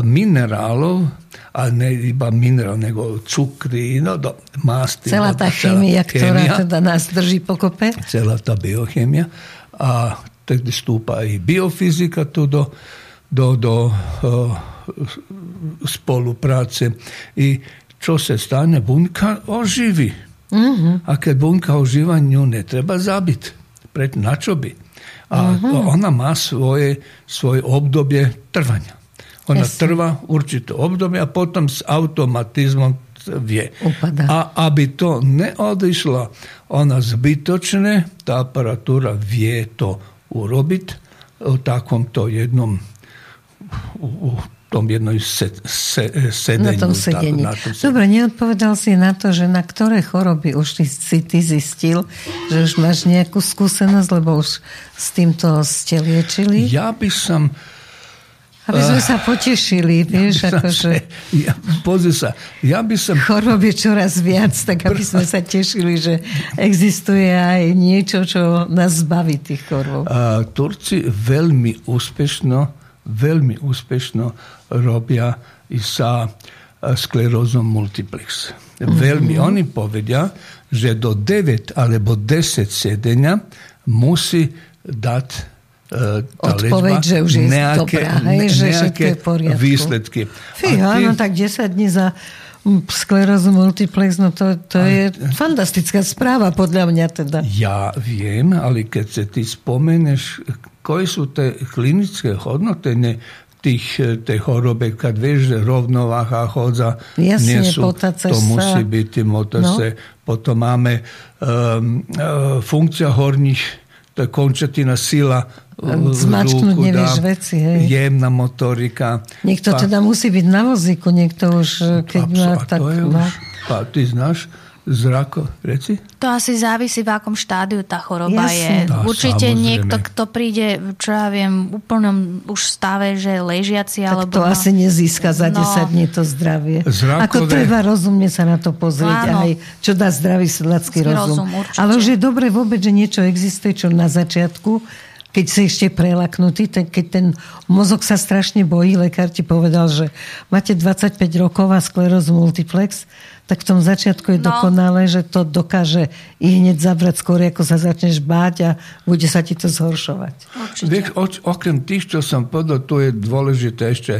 S3: minerálov a ne iba minerál, nego cukry, no do masti.
S1: Celá tá chemia, ktorá teda nás drží pokope.
S3: Celá tá biochemia. A tedy stúpa i biofyzika tu do, do, do uh, spolupráce. I što se stane bunka oživi. Mm-hmm. A kad bunka oživa nju ne treba zabiti, pretnačo bi. A mm-hmm. ona ma svoje, svoje obdobje trvanja. Ona yes. trva určito obdobje, a potom s automatizmom vje.
S1: Upada.
S3: A aby to ne odišlo, ona zbitočne, ta aparatura vije to urobit u takvom to jednom u, u tom jednom se, se, sedeniu.
S1: Na tom sedení. Tak, na tom sedení. Dobre, neodpovedal si na to, že na ktoré choroby už ty, si ty zistil, že už máš nejakú skúsenosť, lebo už s týmto ste liečili?
S3: Ja by som
S1: aby sme sa potešili, vieš, ja akože...
S3: Ja, pozri sa, ja by som...
S1: Chorob je čoraz viac, tak aby sme sa tešili, že existuje aj niečo, čo nás zbaví tých chorôb.
S3: A, Turci veľmi úspešno, veľmi úspešno robia i sa sklerózom multiplex. Mm-hmm. Veľmi. Oni povedia, že do 9 alebo 10 sedenia musí dať
S1: E, tá Odpoveď, že už je nejaké, dobrá, hej, ne, že je poriadku.
S3: výsledky.
S1: Fí, ty... áno, tak 10 dní za sklerózu multiplex, no to, to je fantastická správa podľa mňa teda.
S3: Ja viem, ale keď sa ty spomeneš, koje sú tie klinické hodnoty ne, tých, tej chorobe, keď vieš, že rovnováha chodza
S1: Jasne, nie sú, to
S3: sa. musí byť motase. No. Potom máme um, uh, funkcia horních, to je končatina sila
S1: Zmačknúť nevieš veci, hej.
S3: Jemná motorika.
S1: Niekto pa, teda musí byť na vozíku, niekto už, keď má tak... To je no. už,
S3: pa, ty znáš zrako, reci?
S2: To asi závisí, v akom štádiu tá choroba Jasne. je. Tá, Určite samozrejme. niekto, kto príde, čo ja viem, úplnom už stave, že ležiaci,
S1: tak
S2: alebo...
S1: to no, asi nezíska za no, 10 dní to zdravie. Zrakové... Ako treba rozumne sa na to pozrieť, Áno. aj čo dá zdravý sedlacký rozum. rozum Ale už je dobre vôbec, že niečo existuje, čo na začiatku keď si ešte prelaknutý, ten, keď ten mozog sa strašne bojí, lekár ti povedal, že máte 25 rokov a sklerózu multiplex, tak v tom začiatku je no. dokonalé, že to dokáže i hneď zabrať skôr, ako sa začneš báť a bude sa ti to zhoršovať.
S3: Vieš, okrem tých, čo som povedal, tu je dôležité ešte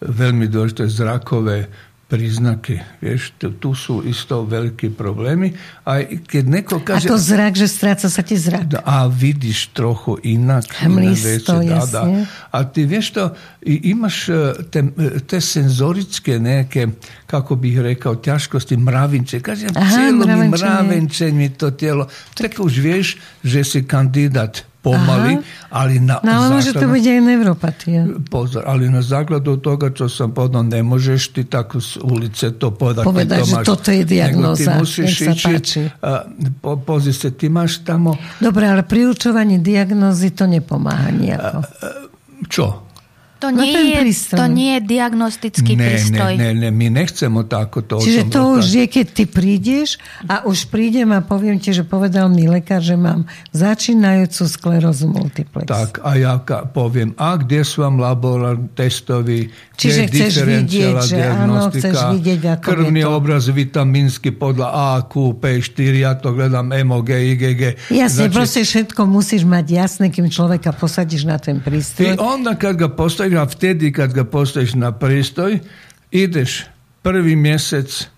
S3: veľmi dôležité zrakové príznaky. Vieš, tu, tu sú isto veľké problémy. A keď neko kaže...
S1: A to zrak, že stráca sa ti zrak.
S3: A vidíš trochu inak.
S1: Hmlisto, veci, dá,
S3: A ty vieš to, imaš te, te senzorické nejaké, kako bych rekao, ťažkosti, mravinče. Kažem, Aha, cijelo mi mravenče mi to tijelo. Tak už vieš, že si kandidát pomaly, Aha. ali na
S1: no, ale môže to aj neuropatia.
S3: Pozor, ali na základu toga, čo som povedal, nemôžeš ty tak z ulice to. Povedať,
S1: že máš, toto je diagnoza. Ići,
S3: po, pozri se, ty máš tamo...
S1: Dobre, ale pri určovaní diagnozy to nepomáha nejako.
S3: Čo?
S2: To nie, je, to nie je diagnostický
S3: ne,
S2: prístroj.
S3: Ne, ne, ne, my nechceme takto.
S1: Čiže to už je, keď ty prídeš a už prídem a poviem ti, že povedal mi lekár, že mám začínajúcu sklerózu multiplex.
S3: Tak a ja poviem, a kde sú vám laboratory testoví,
S1: Čiže chceš vidieť, že áno, chceš vidieť, ako
S3: krvný obraz vitamínsky podľa A, Q, P4, ja to gledám MOG, IgG.
S1: Jasne, Znači, proste všetko musíš mať jasné, kým človeka posadíš na ten prístroj.
S3: I onda kad ga postaviš, svega vtedy, kad ga postojiš na pristoj, ideš prvi mjesec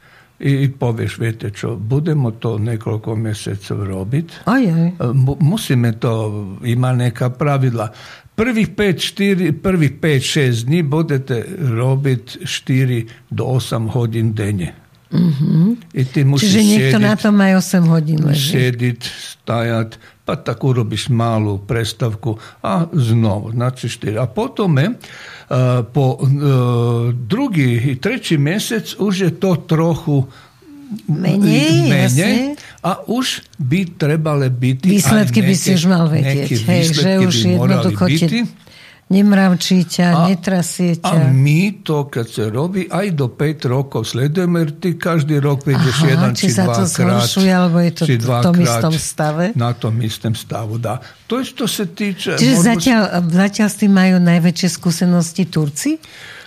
S3: i poveš, vete čo, budemo to nekoliko mjesecov
S1: robit. Ajaj.
S3: E, Musime to, ima neka pravila. Prvih 5-6 šest dni budete robit 4 do 8 hodin denje. Denne. I ty musíš
S1: Čiže niekto
S3: siedeť,
S1: na tom aj 8 hodín leží.
S3: sediť, stajať, pa tak urobíš malú prestavku a znovu, znači 4. A potom je, uh, po uh, drugi i treći mjesec už je to trochu
S1: Menej,
S3: menej a už by trebale byť
S1: Výsledky by si už mal vedieť. Hej, že už jednoducho
S3: byť.
S1: Nemravčí ťa,
S3: A-
S1: netrasie
S3: A my to, keď sa robí, aj do 5 rokov sledujeme, ty každý rok prídeš jeden
S1: či
S3: či
S1: sa to
S3: dvakrát.
S1: zhoršuje, alebo je to v tom istom stave?
S3: Na tom istom stavu, da. To što se tiče...
S1: Čiže
S3: možno-
S1: zatiaľ, zatiaľ s tým majú najväčšie skúsenosti Turci?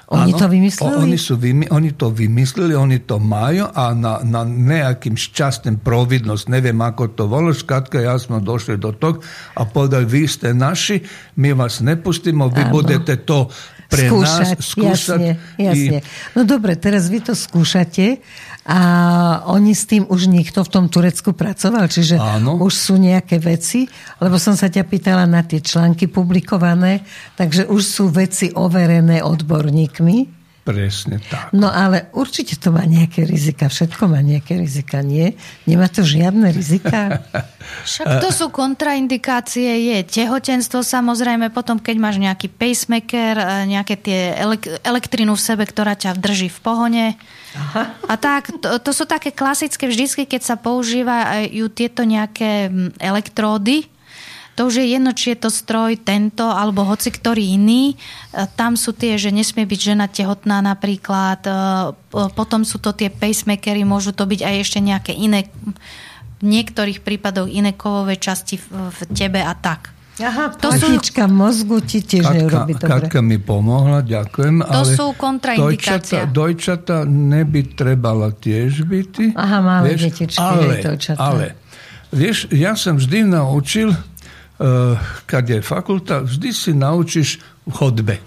S1: Oni
S3: Áno,
S1: to vymysleli?
S3: Oni, sú vymy, oni to vymysleli, oni to majú a na, na nejakým šťastným providnosť, neviem ako to volo, škatka, ja smo došli do tog a povedali, vi ste naši, my vás nepustimo, vy
S1: Áno.
S3: budete to pre
S1: skúšať,
S3: nás skúšať.
S1: Jasne, jasne. No dobre, teraz vy to skúšate a oni s tým už niekto v tom Turecku pracoval, čiže
S3: Áno.
S1: už sú nejaké veci, lebo som sa ťa pýtala na tie články publikované, takže už sú veci overené odborníkmi.
S3: Presne tak.
S1: No ale určite to má nejaké rizika, všetko má nejaké rizika, nie? Nemá to žiadne rizika?
S2: Však to sú kontraindikácie, je tehotenstvo samozrejme, potom keď máš nejaký pacemaker, e, nejaké tie elek- elektrinu v sebe, ktorá ťa drží v pohone. A tak, to, to sú také klasické, vždycky keď sa používajú tieto nejaké mm, elektródy, to už je jedno, či je to stroj tento alebo hoci ktorý iný. E, Tam sú tie, že nesmie byť žena tehotná napríklad. e, po- Potom sú to tie pacemakery, môžu to byť aj ešte nejaké iné, v niektorých prípadoch iné kovové časti v, tebe a tak.
S1: Aha,
S2: To
S1: to
S2: sú-
S1: mozgu ti tiež neurobi dobre.
S3: Katka mi pomohla, ďakujem.
S2: To
S3: ale
S2: sú kontraindikácia.
S3: Dojčata, dojčata neby trebala tiež byť.
S1: Aha, malé detičky,
S3: ale,
S1: hej, dojčatá.
S3: ale, vieš, ja som vždy naučil, kad je fakulta, vždy si naučiš chodbe.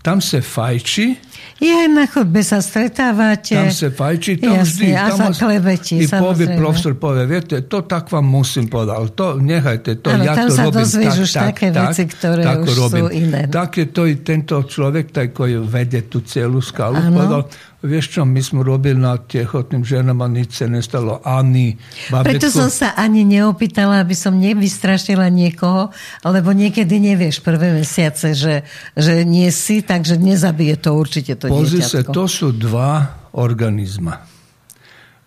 S3: Tam se fajči,
S1: Je na chodbe sa stretávate.
S3: tam se fajči, tam
S1: Jasne,
S3: vždy...
S1: a
S3: tam
S1: sa klebetí,
S3: I povie profesor, povie, viete, to tak vám musím povedať, to nechajte, to
S1: Áno,
S3: ja to robím tak,
S1: už
S3: tak,
S1: také
S3: tak,
S1: veci, ktoré
S3: tak
S1: už
S3: robím.
S1: sú iné.
S3: Tak je to i tento človek, taj koji vede tu celú skalu,
S1: Áno.
S3: povedal, vieš čo, my sme robili na tehotným ženám a nič sa nestalo, ani
S1: Preto
S3: babetko.
S1: som sa ani neopýtala, aby som nevystrašila niekoho, lebo niekedy nevieš prvé mesiace, že, že nie si, takže nezabije to určite to
S3: Pozri sa,
S1: dieťatko.
S3: to sú dva organizma.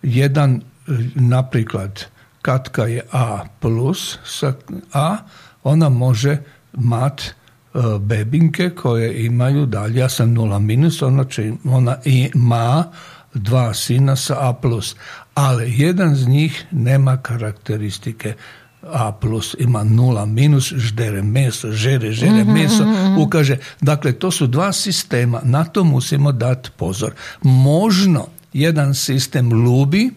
S3: Jedan, e, napríklad, Katka je A+, sa- a ona može mať bebinke koje imaju dalje, ja sam nula minus, ona, će, ona i má dva sina sa A+. Ale jedan z njih nema karakteristike A+, ima nula minus, ždere meso, žere, žere meso, ukaže. Dakle, to su dva sistema, na to musimo dati pozor. Možno jedan sistem lubi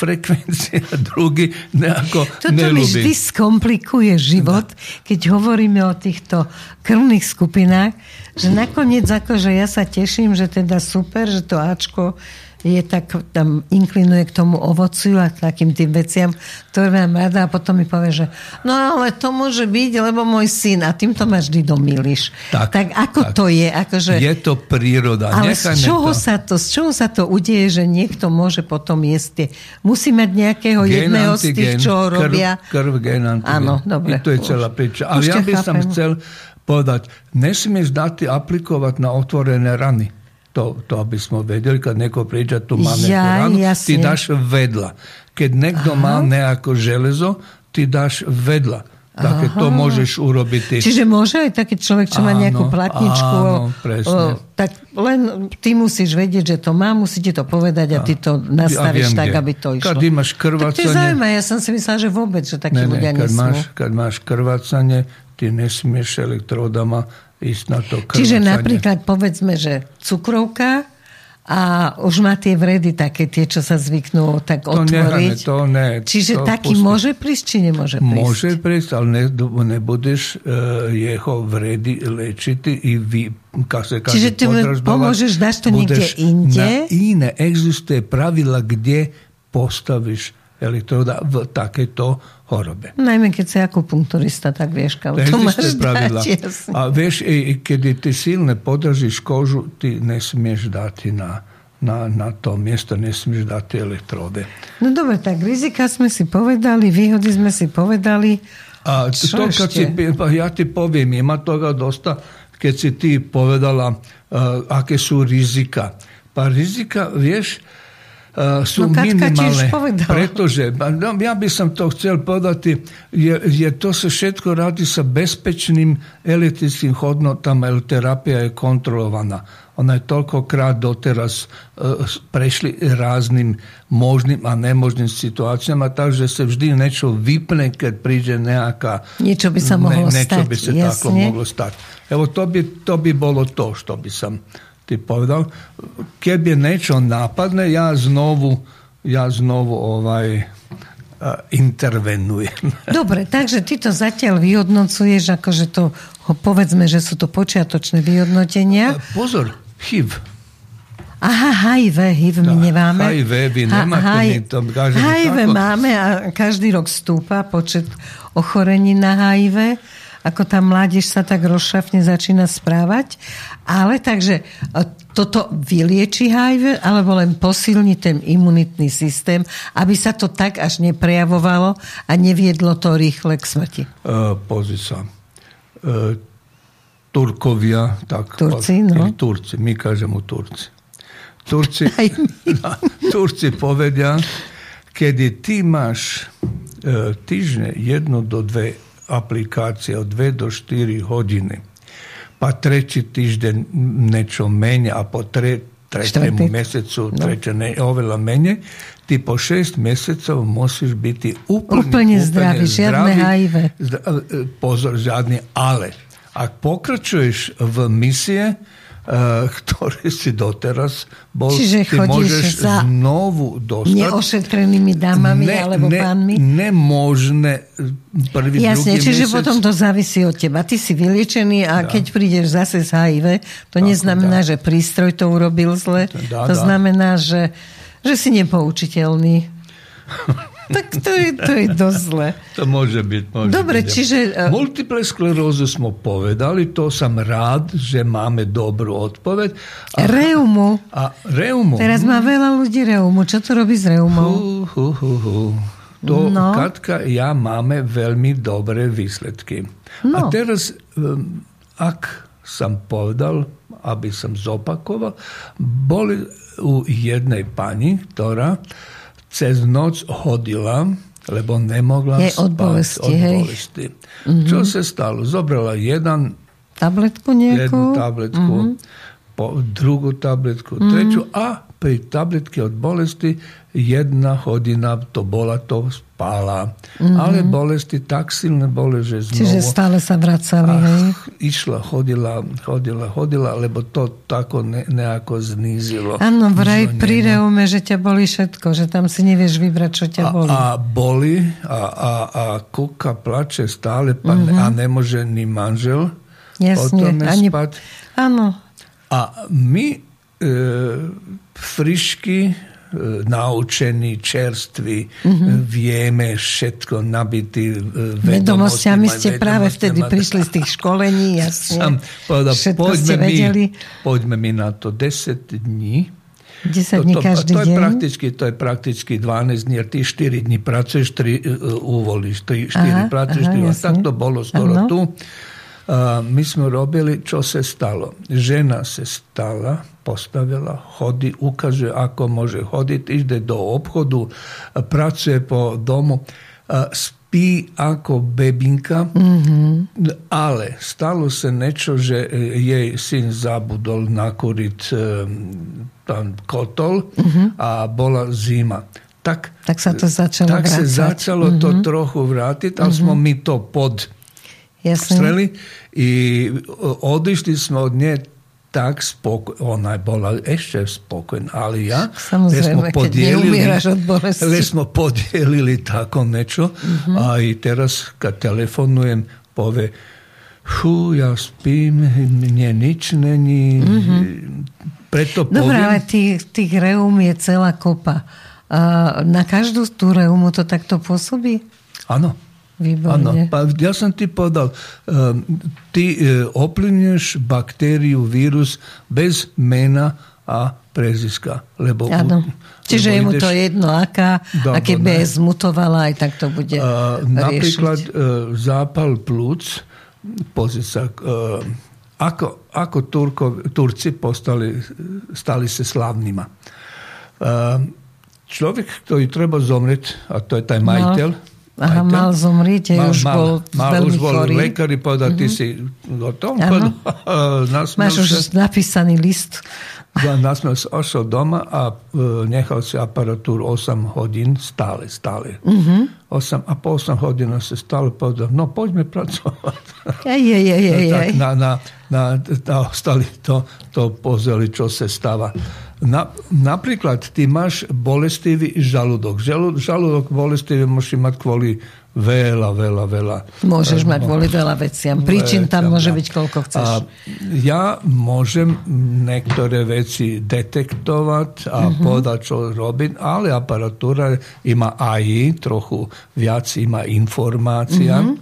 S3: frekvencija, drugi nekako
S1: Toto
S3: ne
S1: mi vždy skomplikuje život, keď hovoríme o týchto krvných skupinách, že nakoniec akože ja sa teším, že teda super, že to Ačko je tak, tam inklinuje k tomu ovociu a takým tým veciam, ktoré mám rada a potom mi povie, že no ale to môže byť, lebo môj syn a tým to ma vždy domýliš.
S3: Tak,
S1: tak ako
S3: tak.
S1: to je? Akože,
S3: Je to príroda.
S1: ale z čoho,
S3: to.
S1: sa to, z čoho sa to udeje, že niekto môže potom jesť tie... Musí mať nejakého
S3: Gen,
S1: jedného z tých,
S3: antigen,
S1: čo ho
S3: krv,
S1: robia.
S3: Krv, gen, antigen.
S1: Áno, dobre.
S3: I to je celá priča. Ale ja by som
S1: chápem.
S3: chcel povedať, nesmieš dati aplikovať na otvorené rany. To, to aby sme vedeli, kad neko priča tu má nekú
S1: Ja,
S3: ranu,
S1: jasne.
S3: ty dáš vedľa. Keď niekto má nejako železo, ty dáš vedľa. Také to môžeš urobiť.
S1: Čiže môže aj taký človek, čo má
S3: Áno,
S1: nejakú platničku,
S3: áno, presne.
S1: tak len ty musíš vedieť, že to má, musí ti to povedať a ty to nastavíš
S3: Ja viem,
S1: tak,
S3: kde.
S1: aby to išlo.
S3: Kad imaš
S1: tak to je
S3: krvácanie-
S1: zaujímavé, ja som si myslela, že vôbec, že takí
S3: Ne,
S1: ľudia
S3: ne, kad
S1: nesmú.
S3: máš, kad máš krvácanie, ty nesmieš elektrodama ísť na to krvácanie.
S1: Čiže napríklad povedzme, že cukrovka a už má tie vredy také, tie, čo sa zvyknú tak
S3: To
S1: otvoriť.
S3: to ne.
S1: Čiže
S3: to
S1: taký
S3: pusti.
S1: môže prísť, či nemôže prísť?
S3: Može prísť, ale ne, nebudeš uh, jeho vredi lečiti i vi, kako se kaže,
S1: Čiže ty pomôžeš, dáš to niekde inde?
S3: Na iné existuje pravila, kde postaviš elektroda v takejto chorobe.
S1: Najmä keď si akupunkturista, tak vieš, kam to máš dať. jasne.
S3: A vieš, keď ty silne podražiš kožu, ty nesmieš dati na, na, na to miesto, nesmieš dati elektrode.
S1: No dobre, tak rizika sme si povedali, výhody sme si povedali.
S3: A
S1: Čo
S3: to si,
S1: ešte?
S3: pa ja ti poviem, ima toga dosta, keď si ti povedala uh, aké sú rizika. Pa rizika, vieš, uh,
S1: Eh, su
S3: no,
S1: minimalne.
S3: Pretože, pa, ja bi sam to htjel podati, jer, jer to se šetko radi sa bezpečnim elitijskim hodnotama, jer terapija je kontrolovana. Ona je toliko krat doteraz uh, eh, prešli raznim možnim, a nemožnim situacijama, tako takže se vždy nečo vipne kad priđe nejaka...
S1: Nečo bi se ne,
S3: stati.
S1: bi
S3: se Jasne. tako moglo stati. Evo, to bi, to bi bolo to što bi sam ti povedal. Keď je niečo napadne, ja znovu, ja znovu ovaj, a, intervenujem.
S1: Dobre, takže ty to zatiaľ vyhodnocuješ, akože to, povedzme, že sú to počiatočné vyhodnotenia.
S3: Pozor, HIV.
S1: Aha, HIV, HIV my nemáme.
S3: HIV vy nemáte, to kažemo
S1: HIV
S3: tako.
S1: máme a každý rok stúpa počet ochorení na HIV. Ako tá mládež sa tak rozšafne začína správať. Ale takže toto vylieči HIV, alebo len posilní ten imunitný systém, aby sa to tak až neprejavovalo a neviedlo to rýchle k smrti.
S3: Uh, pozri sa. Uh, Turkovia, tak,
S1: Turci, no.
S3: ili Turci, mi kažemo Turci. Turci,
S1: my.
S3: da, Turci povedia, keď ti imaš uh, týždne jednu do dve aplikacije od dve do štyri hodiny, pa treći tižden nečo menje, a po tre,
S1: trećem
S3: mjesecu treće ne, ovela menje, ti po šest mjesecov musiš biti
S1: upanje zdravi, žadne žadne
S3: zdravi, e, pozor, žadni, ale. Ako pokračuješ v misije, uh, ktoré si doteraz bol,
S1: Čiže
S3: ty môžeš
S1: za
S3: znovu dostať
S1: Neošetrenými dámami alebo pánmi.
S3: Nemožné prvý,
S1: Jasne, čiže
S3: mesiac.
S1: potom to závisí od teba. Ty si vyliečený a keď prídeš zase z HIV, to neznamená, že prístroj to urobil zle.
S3: Dá,
S1: to
S3: dá.
S1: znamená, že, že si nepoučiteľný. tak to je, to je dosť zle.
S3: To môže byť. Môže
S1: Dobre,
S3: byť.
S1: čiže, e-
S3: Multiple sklerózu smo povedali, to som rád, že máme dobrú odpoveď. A,
S1: Reumu.
S3: a reumu.
S1: Teraz má veľa ľudí reumu. Čo to robí s reumou?
S3: Hu, hu, hu, hu. To,
S1: No.
S3: Katka, ja máme veľmi dobré výsledky.
S1: No.
S3: A teraz, um, ak som povedal, aby som zopakoval, boli u jednej pani, ktorá cez noc hodila, lebo nemohla
S1: Je od
S3: spať
S1: bolesti,
S3: od bolesti. Čo sa stalo? Zobrala jeden
S1: Tabletku nejakú?
S3: jednu tabletku, po, druhú tabletku, treću, a pri tabletke od bolesti jedna hodina to bola, to spala. Ale bolesti tak silne bole, že znovu...
S1: Čiže stále sa vracali, hej?
S3: Išla, hodila, hodila, hodila, lebo to tako ne, nejako znízilo.
S1: Áno, vraj
S3: zlonenie.
S1: pri reume, že ťa bolí všetko, že tam si nevieš vybrať, čo ťa
S3: a,
S1: bolí.
S3: a boli a, a, a kuka plače stále pa, ne- a ne može ni manžel
S1: Jasne.
S3: tome
S1: Ani...
S3: spať.
S1: Áno.
S3: A my e, frišky, e, naučení, čerství, vieme všetko nabitý e,
S1: vedomosťami, ste práve vtedy prišli z tých školení, jasne.
S3: Sam povedal,
S1: Všetko
S3: poďme
S1: ste
S3: my,
S1: vedeli.
S3: poďme my na to 10 dní.
S1: 10 dní
S3: to,
S1: každý
S3: to, je
S1: deň.
S3: prakticky, to je prakticky 12 dní, ty 4 dní pracuješ, 3 uh, uvolíš, 3, 4
S1: Aha,
S3: pracuješ,
S1: aha,
S3: 3 a
S1: jasne.
S3: tak to bolo skoro
S1: Áno.
S3: tu. Uh, my sme robili, čo sa stalo. Žena sa stala, postavila, hodí, ukazuje, ako môže chodiť, ide do obchodu, uh, pracuje po domu, spí ako bebinka, ale stalo sa niečo, že jej syn zabudol nakuriť e, tam kotol a bola zima. Tak,
S1: Tak sa to začalo
S3: tak
S1: vrácať.
S3: začalo to trochu vrátiť, ale smo mi to pod
S1: Jasne.
S3: i odišli smo od nje tak spokojná, ona bola ešte spokojná, ale ja,
S1: keď neumieraš od bolesti.
S3: sme podielili tako niečo uh-huh. a i teraz, kad telefonujem, povie, fú, ja spím, mne nič není, uh-huh. preto
S1: Dobre,
S3: poviem...
S1: ale tých, tých reum je celá kopa. Na každú tú reumu to takto pôsobí?
S3: Áno.
S1: Výborne.
S3: Áno, ja som ti povedal, um, ty uh, ovplyvňuješ baktériu, vírus bez mena a preziska. Lebo,
S1: Áno. Čiže je mu to jedno, aká, a keby je zmutovala, aj tak to bude uh,
S3: Napríklad uh, zápal plúc, pozri sa, uh, ako, ako Turko, Turci postali, stali sa slavnýma. Uh, človek, ktorý treba zomrieť, a to je taj majiteľ, no
S1: Aha, mal zomrieť, mal, už mal, bol mal, veľmi už bol chorý.
S3: lekári povedal, ty mm-hmm. si gotov.
S1: Máš už sa. napísaný list.
S3: Nasmiel sa, ošiel doma a uh, nechal si aparatúru 8 hodín stále, stále. Mm-hmm. 8 a po 8 hodín sa stále povedal, no poďme pracovať.
S1: Aj, aj, aj, aj, aj.
S3: na, na, na, na, ostali to, to pozreli, čo sa stáva. Na, napríklad, ty máš bolestivý žalúdok. Žalúdok bolestivý môžeš mať kvôli veľa, veľa, veľa.
S1: Môžeš mať kvôli veľa veciam. Príčin tam môže byť koľko chceš. A
S3: ja môžem niektoré veci detektovať a uh-huh. povedať, čo robiť, ale aparatúra ima aj trochu viac, ima informácia. Uh-huh.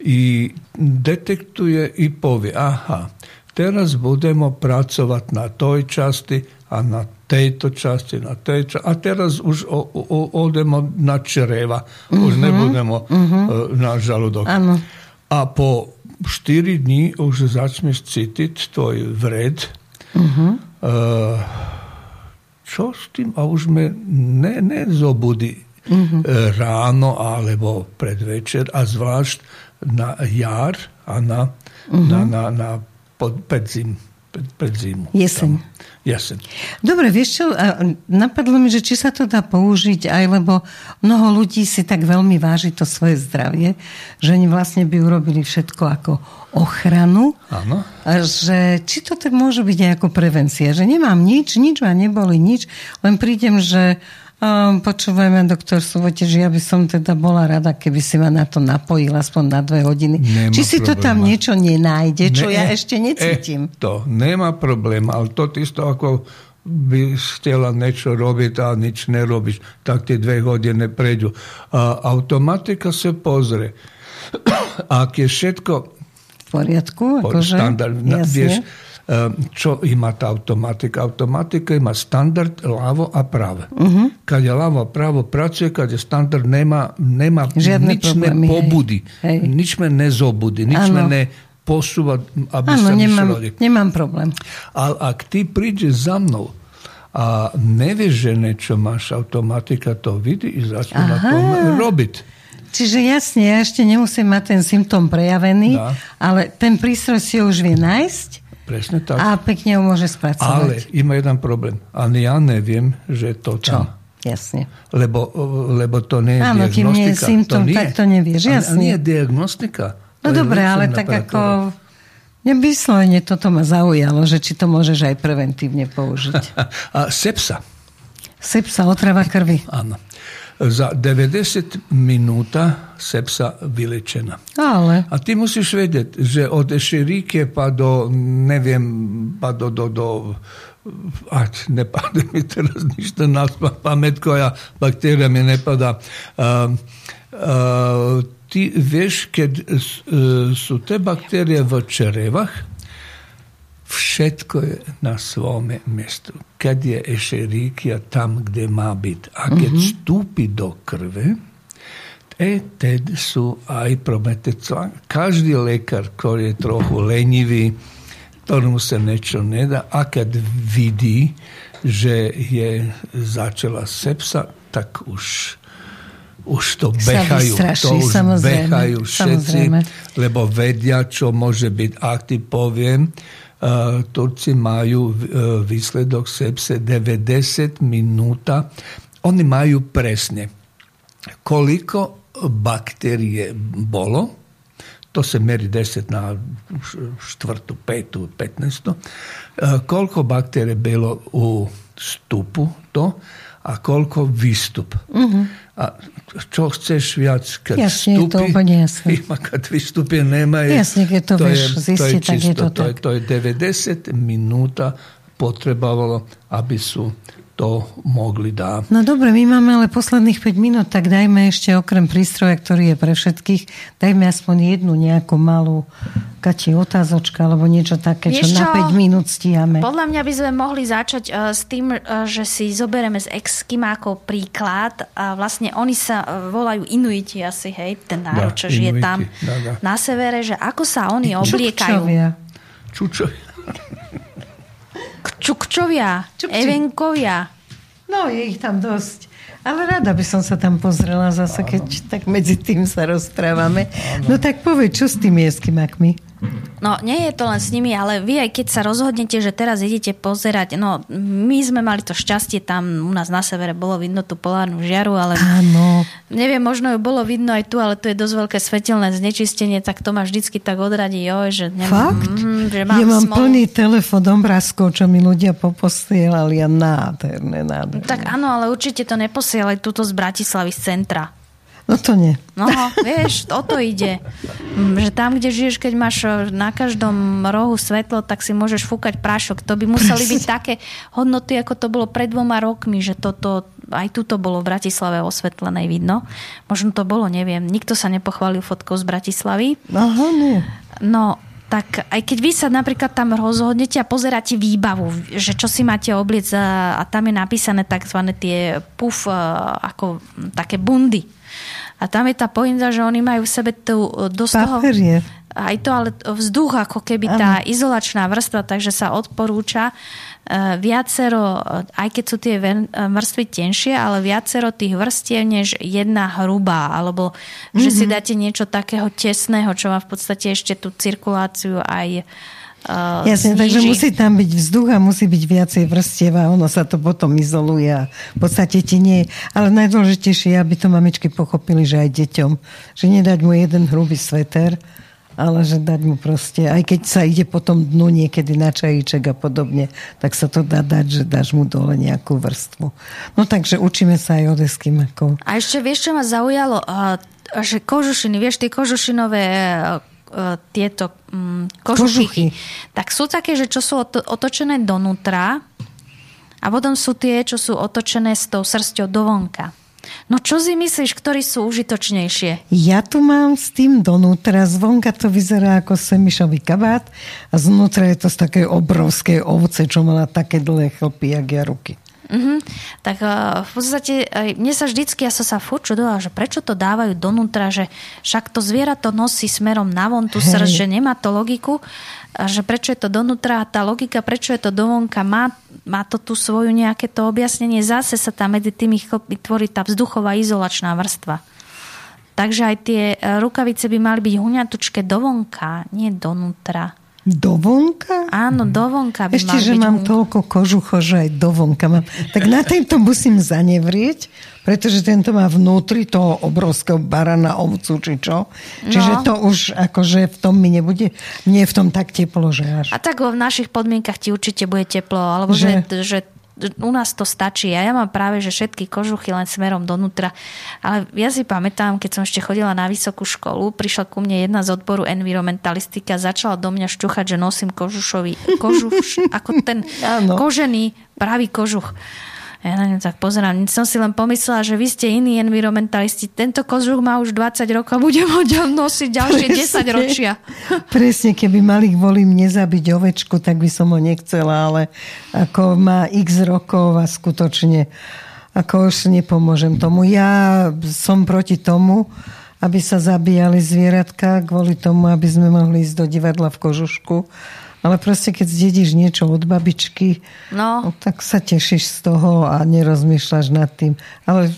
S3: I detektuje i povie, aha, teraz budemo pracovať na toj časti a na tejto časti, na tej časti. A teraz už o, o, odemo na čreva. Uh-huh. Už mhm. nebudemo uh-huh. na žaludok.
S1: Ano.
S3: A po 4 dní už začneš cítiť tvoj vred. Uh-huh. Uh, čo s tým? A už me ne, nezobudí uh-huh. ráno alebo predvečer a zvlášť na jar a na, uh-huh. na, na, na pod, pred, zim, pred, pred zimu.
S1: Jeseň.
S3: Jeseň.
S1: Dobre, vieš čo, napadlo mi, že či sa to dá použiť aj, lebo mnoho ľudí si tak veľmi váži to svoje zdravie, že oni vlastne by urobili všetko ako ochranu.
S3: Áno.
S1: Že či to tak môže byť aj ako prevencia, že nemám nič, nič ma neboli, nič, len prídem, že počúvajme, doktor Suvote, že ja by som teda bola rada, keby si ma na to napojil aspoň na dve hodiny.
S3: Nemá
S1: Či si
S3: problema.
S1: to tam niečo nenájde, čo ne, ja ešte necítim.
S3: E, to, nemá problém, ale to isto ako by chcela niečo robiť a nič nerobíš, tak tie dve hodiny prejdú. A automatika sa pozrie. Ak je všetko
S1: v poriadku, akože,
S3: štandard, vieš, Ehm, čo ima tá automatika? Automatika ima standard ľavo a pravo. Uh-huh. Kad je ľavo a pravo pracuje, kad je standard, nema, nema nič me pobudi, hej. nič me ne zobudi, nič ano. me ne posúva, aby ano, sa
S1: nemám, nemám problém.
S3: Ale ak ty prídeš za mnou a nevieš, že niečo máš, automatika to vidí i začne na tom robiť.
S1: Čiže jasne, ja ešte nemusím mať ten symptóm prejavený, da. ale ten prístroj si už vie nájsť
S3: Presne tak.
S1: A pekne ho môže spracovať.
S3: Ale ima jeden problém. Ani ja neviem, že to
S1: Čo?
S3: tam.
S1: Jasne.
S3: Lebo, lebo to nie je
S1: Áno,
S3: diagnostika. Áno, nie je
S1: symptom,
S3: to nie.
S1: tak to nevieš. Jasne.
S3: A nie je diagnostika.
S1: No dobre, ale tak ako... Nevyslovene toto ma zaujalo, že či to môžeš aj preventívne použiť.
S3: a sepsa.
S1: Sepsa, otrava krvi.
S3: Áno za 90 minúta sepsa vylečená.
S1: Ale.
S3: A ty musíš vedieť, že od ešeríke pa do, neviem, pa do, do, do ať nepadne mi teraz nič na pamäť, koja baktéria mi nepadá. Uh, uh, ty vieš, keď uh, sú te baktérie v čerevách, všetko je na svome mjestu. Kad je ešerikija tam gdje ma biti, a kad mm-hmm. stupi do krve, e, ted su aj promete Každý lekar koji je trochu lenjivý, ktorému se nečo ne da, a kad vidi, že je začela sepsa, tak už už to behajú, to už
S1: samozrejme,
S3: behajú všetci, samozrejme. lebo vedia, čo môže byť. Ak ty poviem, Turci majú uh, výsledok sepse 90 minúta. Oni majú presne, koliko baktérie bolo, to se meri 10 na štvrtu, petu, 15. Koliko bakterije bilo u stupu to, a koliko vistup. Mm -hmm. A čo chceš viac
S1: kad Jasnije stupi,
S3: ima kad vistupi, nema je,
S1: Jasne, je to, to, viš, je, to je čisto, je to,
S3: to, je, to je 90 minuta potrebovalo, aby su to mogli dá.
S1: No dobre, my máme ale posledných 5 minút, tak dajme ešte okrem prístroja, ktorý je pre všetkých, dajme aspoň jednu nejakú malú Kati, otázočka alebo niečo také, čo, čo na 5 minút stíhame.
S2: Podľa mňa by sme mohli začať uh, s tým, uh, že si zoberieme z Eskimákov príklad. A vlastne oni sa uh, volajú Inuiti asi, hej, ten národ, čo žije tam da, da. na severe, že ako sa oni obliekajú.
S1: Čukčovia.
S3: Čučovia.
S2: Čukčovia, Čukči. Evenkovia.
S1: No, je ich tam dosť. Ale rada by som sa tam pozrela zase, keď tak medzi tým sa rozprávame. No tak povedz, čo s tými eskimakmi?
S2: No, nie je to len s nimi, ale vy aj keď sa rozhodnete, že teraz idete pozerať, no my sme mali to šťastie, tam u nás na severe bolo vidno tú polárnu žiaru, ale
S1: Áno.
S2: neviem, možno ju bolo vidno aj tu, ale tu je dosť veľké svetelné znečistenie, tak to ma vždycky tak odradí, jo, že neviem,
S1: Fakt?
S2: Mm, že mám
S1: ja mám
S2: smolu.
S1: plný telefón obrázkov, čo mi ľudia poposielali a nádherné, nádherné.
S2: Tak áno, ale určite to neposielaj túto z Bratislavy z centra.
S1: No to nie.
S2: No, vieš, o to ide. Že tam, kde žiješ, keď máš e, na každom rohu svetlo, tak si môžeš fúkať prášok. To by museli byť také hodnoty, ako to bolo pred dvoma rokmi, že toto aj tuto bolo v Bratislave osvetlené vidno. Možno to bolo, neviem. Nikto sa nepochválil fotkou z Bratislavy.
S1: Aha, nie.
S2: No, tak aj keď vy sa napríklad tam rozhodnete a pozeráte výbavu, že čo si máte obliec a, a tam je napísané tzv. tie puf, e, ako také bundy a tam je tá pointa, že oni majú v sebe tú dosť toho... Aj to, ale vzduch, ako keby tá ano. izolačná vrstva, takže sa odporúča uh, viacero, aj keď sú tie vrstvy tenšie, ale viacero tých vrstiev než jedna hrubá, alebo mm-hmm. že si mhm. dáte niečo takého tesného, čo má v podstate ešte tú cirkuláciu aj uh,
S1: Jasne, zniží. takže musí tam byť vzduch a musí byť viacej vrstiev a ono sa to potom izoluje a v podstate ti nie. Ale najdôležitejšie je, aby to mamičky pochopili, že aj deťom, že nedať mu jeden hrubý sveter, ale že dať mu proste, aj keď sa ide potom dnu niekedy na čajíček a podobne, tak sa to dá dať, že dáš mu dole nejakú vrstvu. No takže učíme sa aj od Eskimakov.
S2: A ešte vieš, čo ma zaujalo? že kožušiny, vieš, tie kožušinové E, tieto um, kožuchy, tak sú také, že čo sú otočené donútra a potom sú tie, čo sú otočené s tou srsťou dovonka. No čo si myslíš, ktorí sú užitočnejšie?
S1: Ja tu mám s tým donútra, zvonka to vyzerá ako semišový kabát a znútra je to z také obrovské ovce, čo mala také dlhé chlpy, jak ja ruky.
S2: Mm-hmm. Tak uh, v podstate uh, mne sa vždycky, ja som sa furt čudovala, že prečo to dávajú donútra, že však to zviera to nosí smerom navon tú srž, že nemá to logiku, a že prečo je to donútra a tá logika, prečo je to dovonka, má, má to tu svoju nejaké to objasnenie, zase sa tam medzi tými chlpy tvorí tá vzduchová izolačná vrstva. Takže aj tie e, rukavice by mali byť huňatučké dovonka, nie donútra.
S1: Dovonka?
S2: Áno, dovonka by
S1: Ešte, že mám toľko kožucho, že aj dovonka mám. Tak na tento musím zanevrieť, pretože tento má vnútri toho obrovského barana, ovcu, či čo. Čiže no. to už akože v tom mi nebude, nie je v tom tak teplo, že až.
S2: A tak v našich podmienkach ti určite bude teplo, alebo že, že, že u nás to stačí. A ja mám práve, že všetky kožuchy len smerom donútra. Ale ja si pamätám, keď som ešte chodila na vysokú školu, prišla ku mne jedna z odboru environmentalistika a začala do mňa šťuchať, že nosím kožušový, kožuš, ako ten kožený pravý kožuch. Ja na ňu tak pozerám. Som si len pomyslela, že vy ste iní environmentalisti. Tento kožuch má už 20 rokov a budem ho nosiť ďalšie Presne. 10 ročia.
S1: Presne, keby mali kvôli mne zabiť ovečku, tak by som ho nechcela, ale ako má x rokov a skutočne ako už nepomôžem tomu. Ja som proti tomu, aby sa zabíjali zvieratka kvôli tomu, aby sme mohli ísť do divadla v kožušku ale proste, keď zdedíš niečo od babičky, no. tak sa tešíš z toho a nerozmýšľaš nad tým. Ale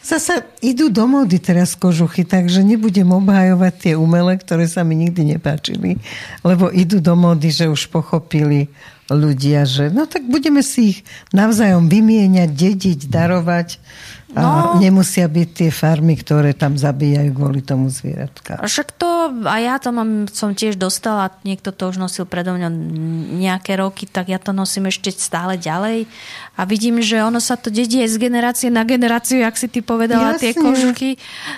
S1: Zasa idú do módy teraz kožuchy, takže nebudem obhajovať tie umelé, ktoré sa mi nikdy nepáčili, lebo idú do módy, že už pochopili ľudia, že no tak budeme si ich navzájom vymieňať, dediť, darovať a no, nemusia byť tie farmy, ktoré tam zabíjajú kvôli tomu zvieratka.
S2: Však to, a ja to mám, som tiež dostala, niekto to už nosil predo mňa nejaké roky, tak ja to nosím ešte stále ďalej a vidím, že ono sa to dedie z generácie na generáciu, jak si ty povedala, Jasne. tie kožuchy.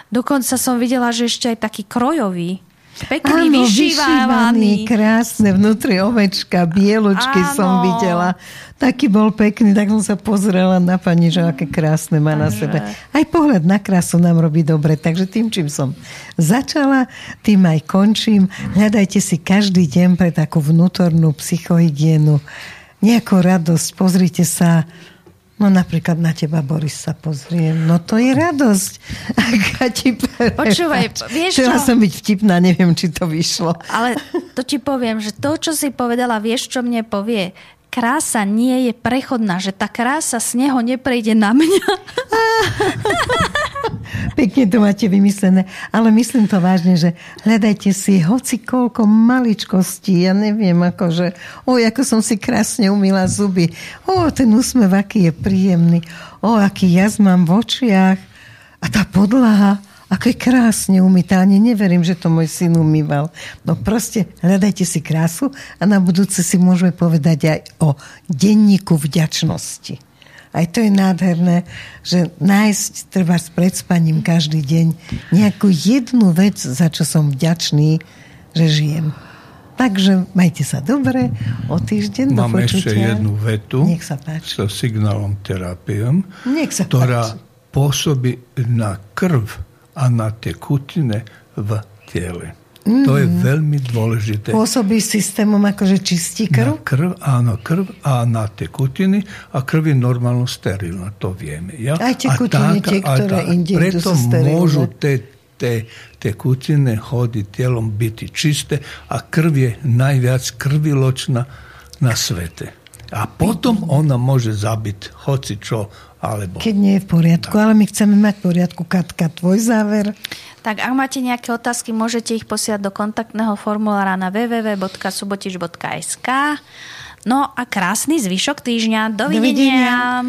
S2: Dokonca som videla, že ešte aj taký krojový Pekný, Áno, vyšívaný.
S1: krásne, vnútri ovečka, bieločky Áno. som videla. Taký bol pekný, tak som sa pozrela na pani, že aké krásne má na sebe. Aj pohľad na krásu nám robí dobre, takže tým, čím som začala, tým aj končím. Hľadajte si každý deň pre takú vnútornú psychohygienu nejakú radosť. Pozrite sa No napríklad na teba, Boris, sa pozriem. No to je radosť. ti
S2: Počúvaj, vieš
S1: Chcela čo? som byť vtipná, neviem, či to vyšlo.
S2: Ale to ti poviem, že to, čo si povedala, vieš, čo mne povie? krása nie je prechodná, že tá krása z neho neprejde na mňa.
S1: Pekne to máte vymyslené, ale myslím to vážne, že hľadajte si hoci koľko maličkostí, ja neviem, akože, oj, ako som si krásne umila zuby, o, ten úsmev, aký je príjemný, o, aký jaz mám v očiach a tá podlaha, ako je krásne umytá. Ani neverím, že to môj syn umýval. No proste hľadajte si krásu a na budúce si môžeme povedať aj o denníku vďačnosti. Aj to je nádherné, že nájsť treba s predspaním každý deň nejakú jednu vec, za čo som vďačný, že žijem. Takže majte sa dobre, o týždeň
S3: Mám
S1: do
S3: ešte jednu vetu
S1: Nech sa páči.
S3: so signálom terapiom,
S1: Nech sa
S3: ktorá
S1: páči.
S3: pôsobí na krv a na tekutine v tele. Mm-hmm. To je mhm. veľmi dôležité.
S1: Pôsobí systémom akože čistí krv?
S3: Na krv, áno, krv a na tekutiny a krv je normálno sterilná, to vieme. Ja?
S1: Aj tekutiny, tie, ktoré tá, inde
S3: Preto môžu tie te tekutine chodiť telom byť čisté a krv je najviac krviločná na svete. A potom ona môže zabiť hoci čo alebo...
S1: Keď nie je v poriadku, tak. ale my chceme mať v poriadku. Katka, tvoj záver?
S2: Tak ak máte nejaké otázky, môžete ich posiať do kontaktného formulára na www.subotič.sk No a krásny zvyšok týždňa. Dovidenia.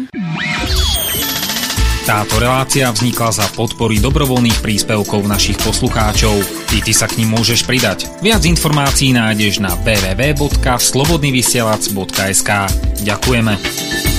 S4: Táto relácia vznikla za podpory dobrovoľných príspevkov našich poslucháčov. Ty, ty sa k ním môžeš pridať. Viac informácií nájdeš na www.slobodnyvysielac.sk Ďakujeme.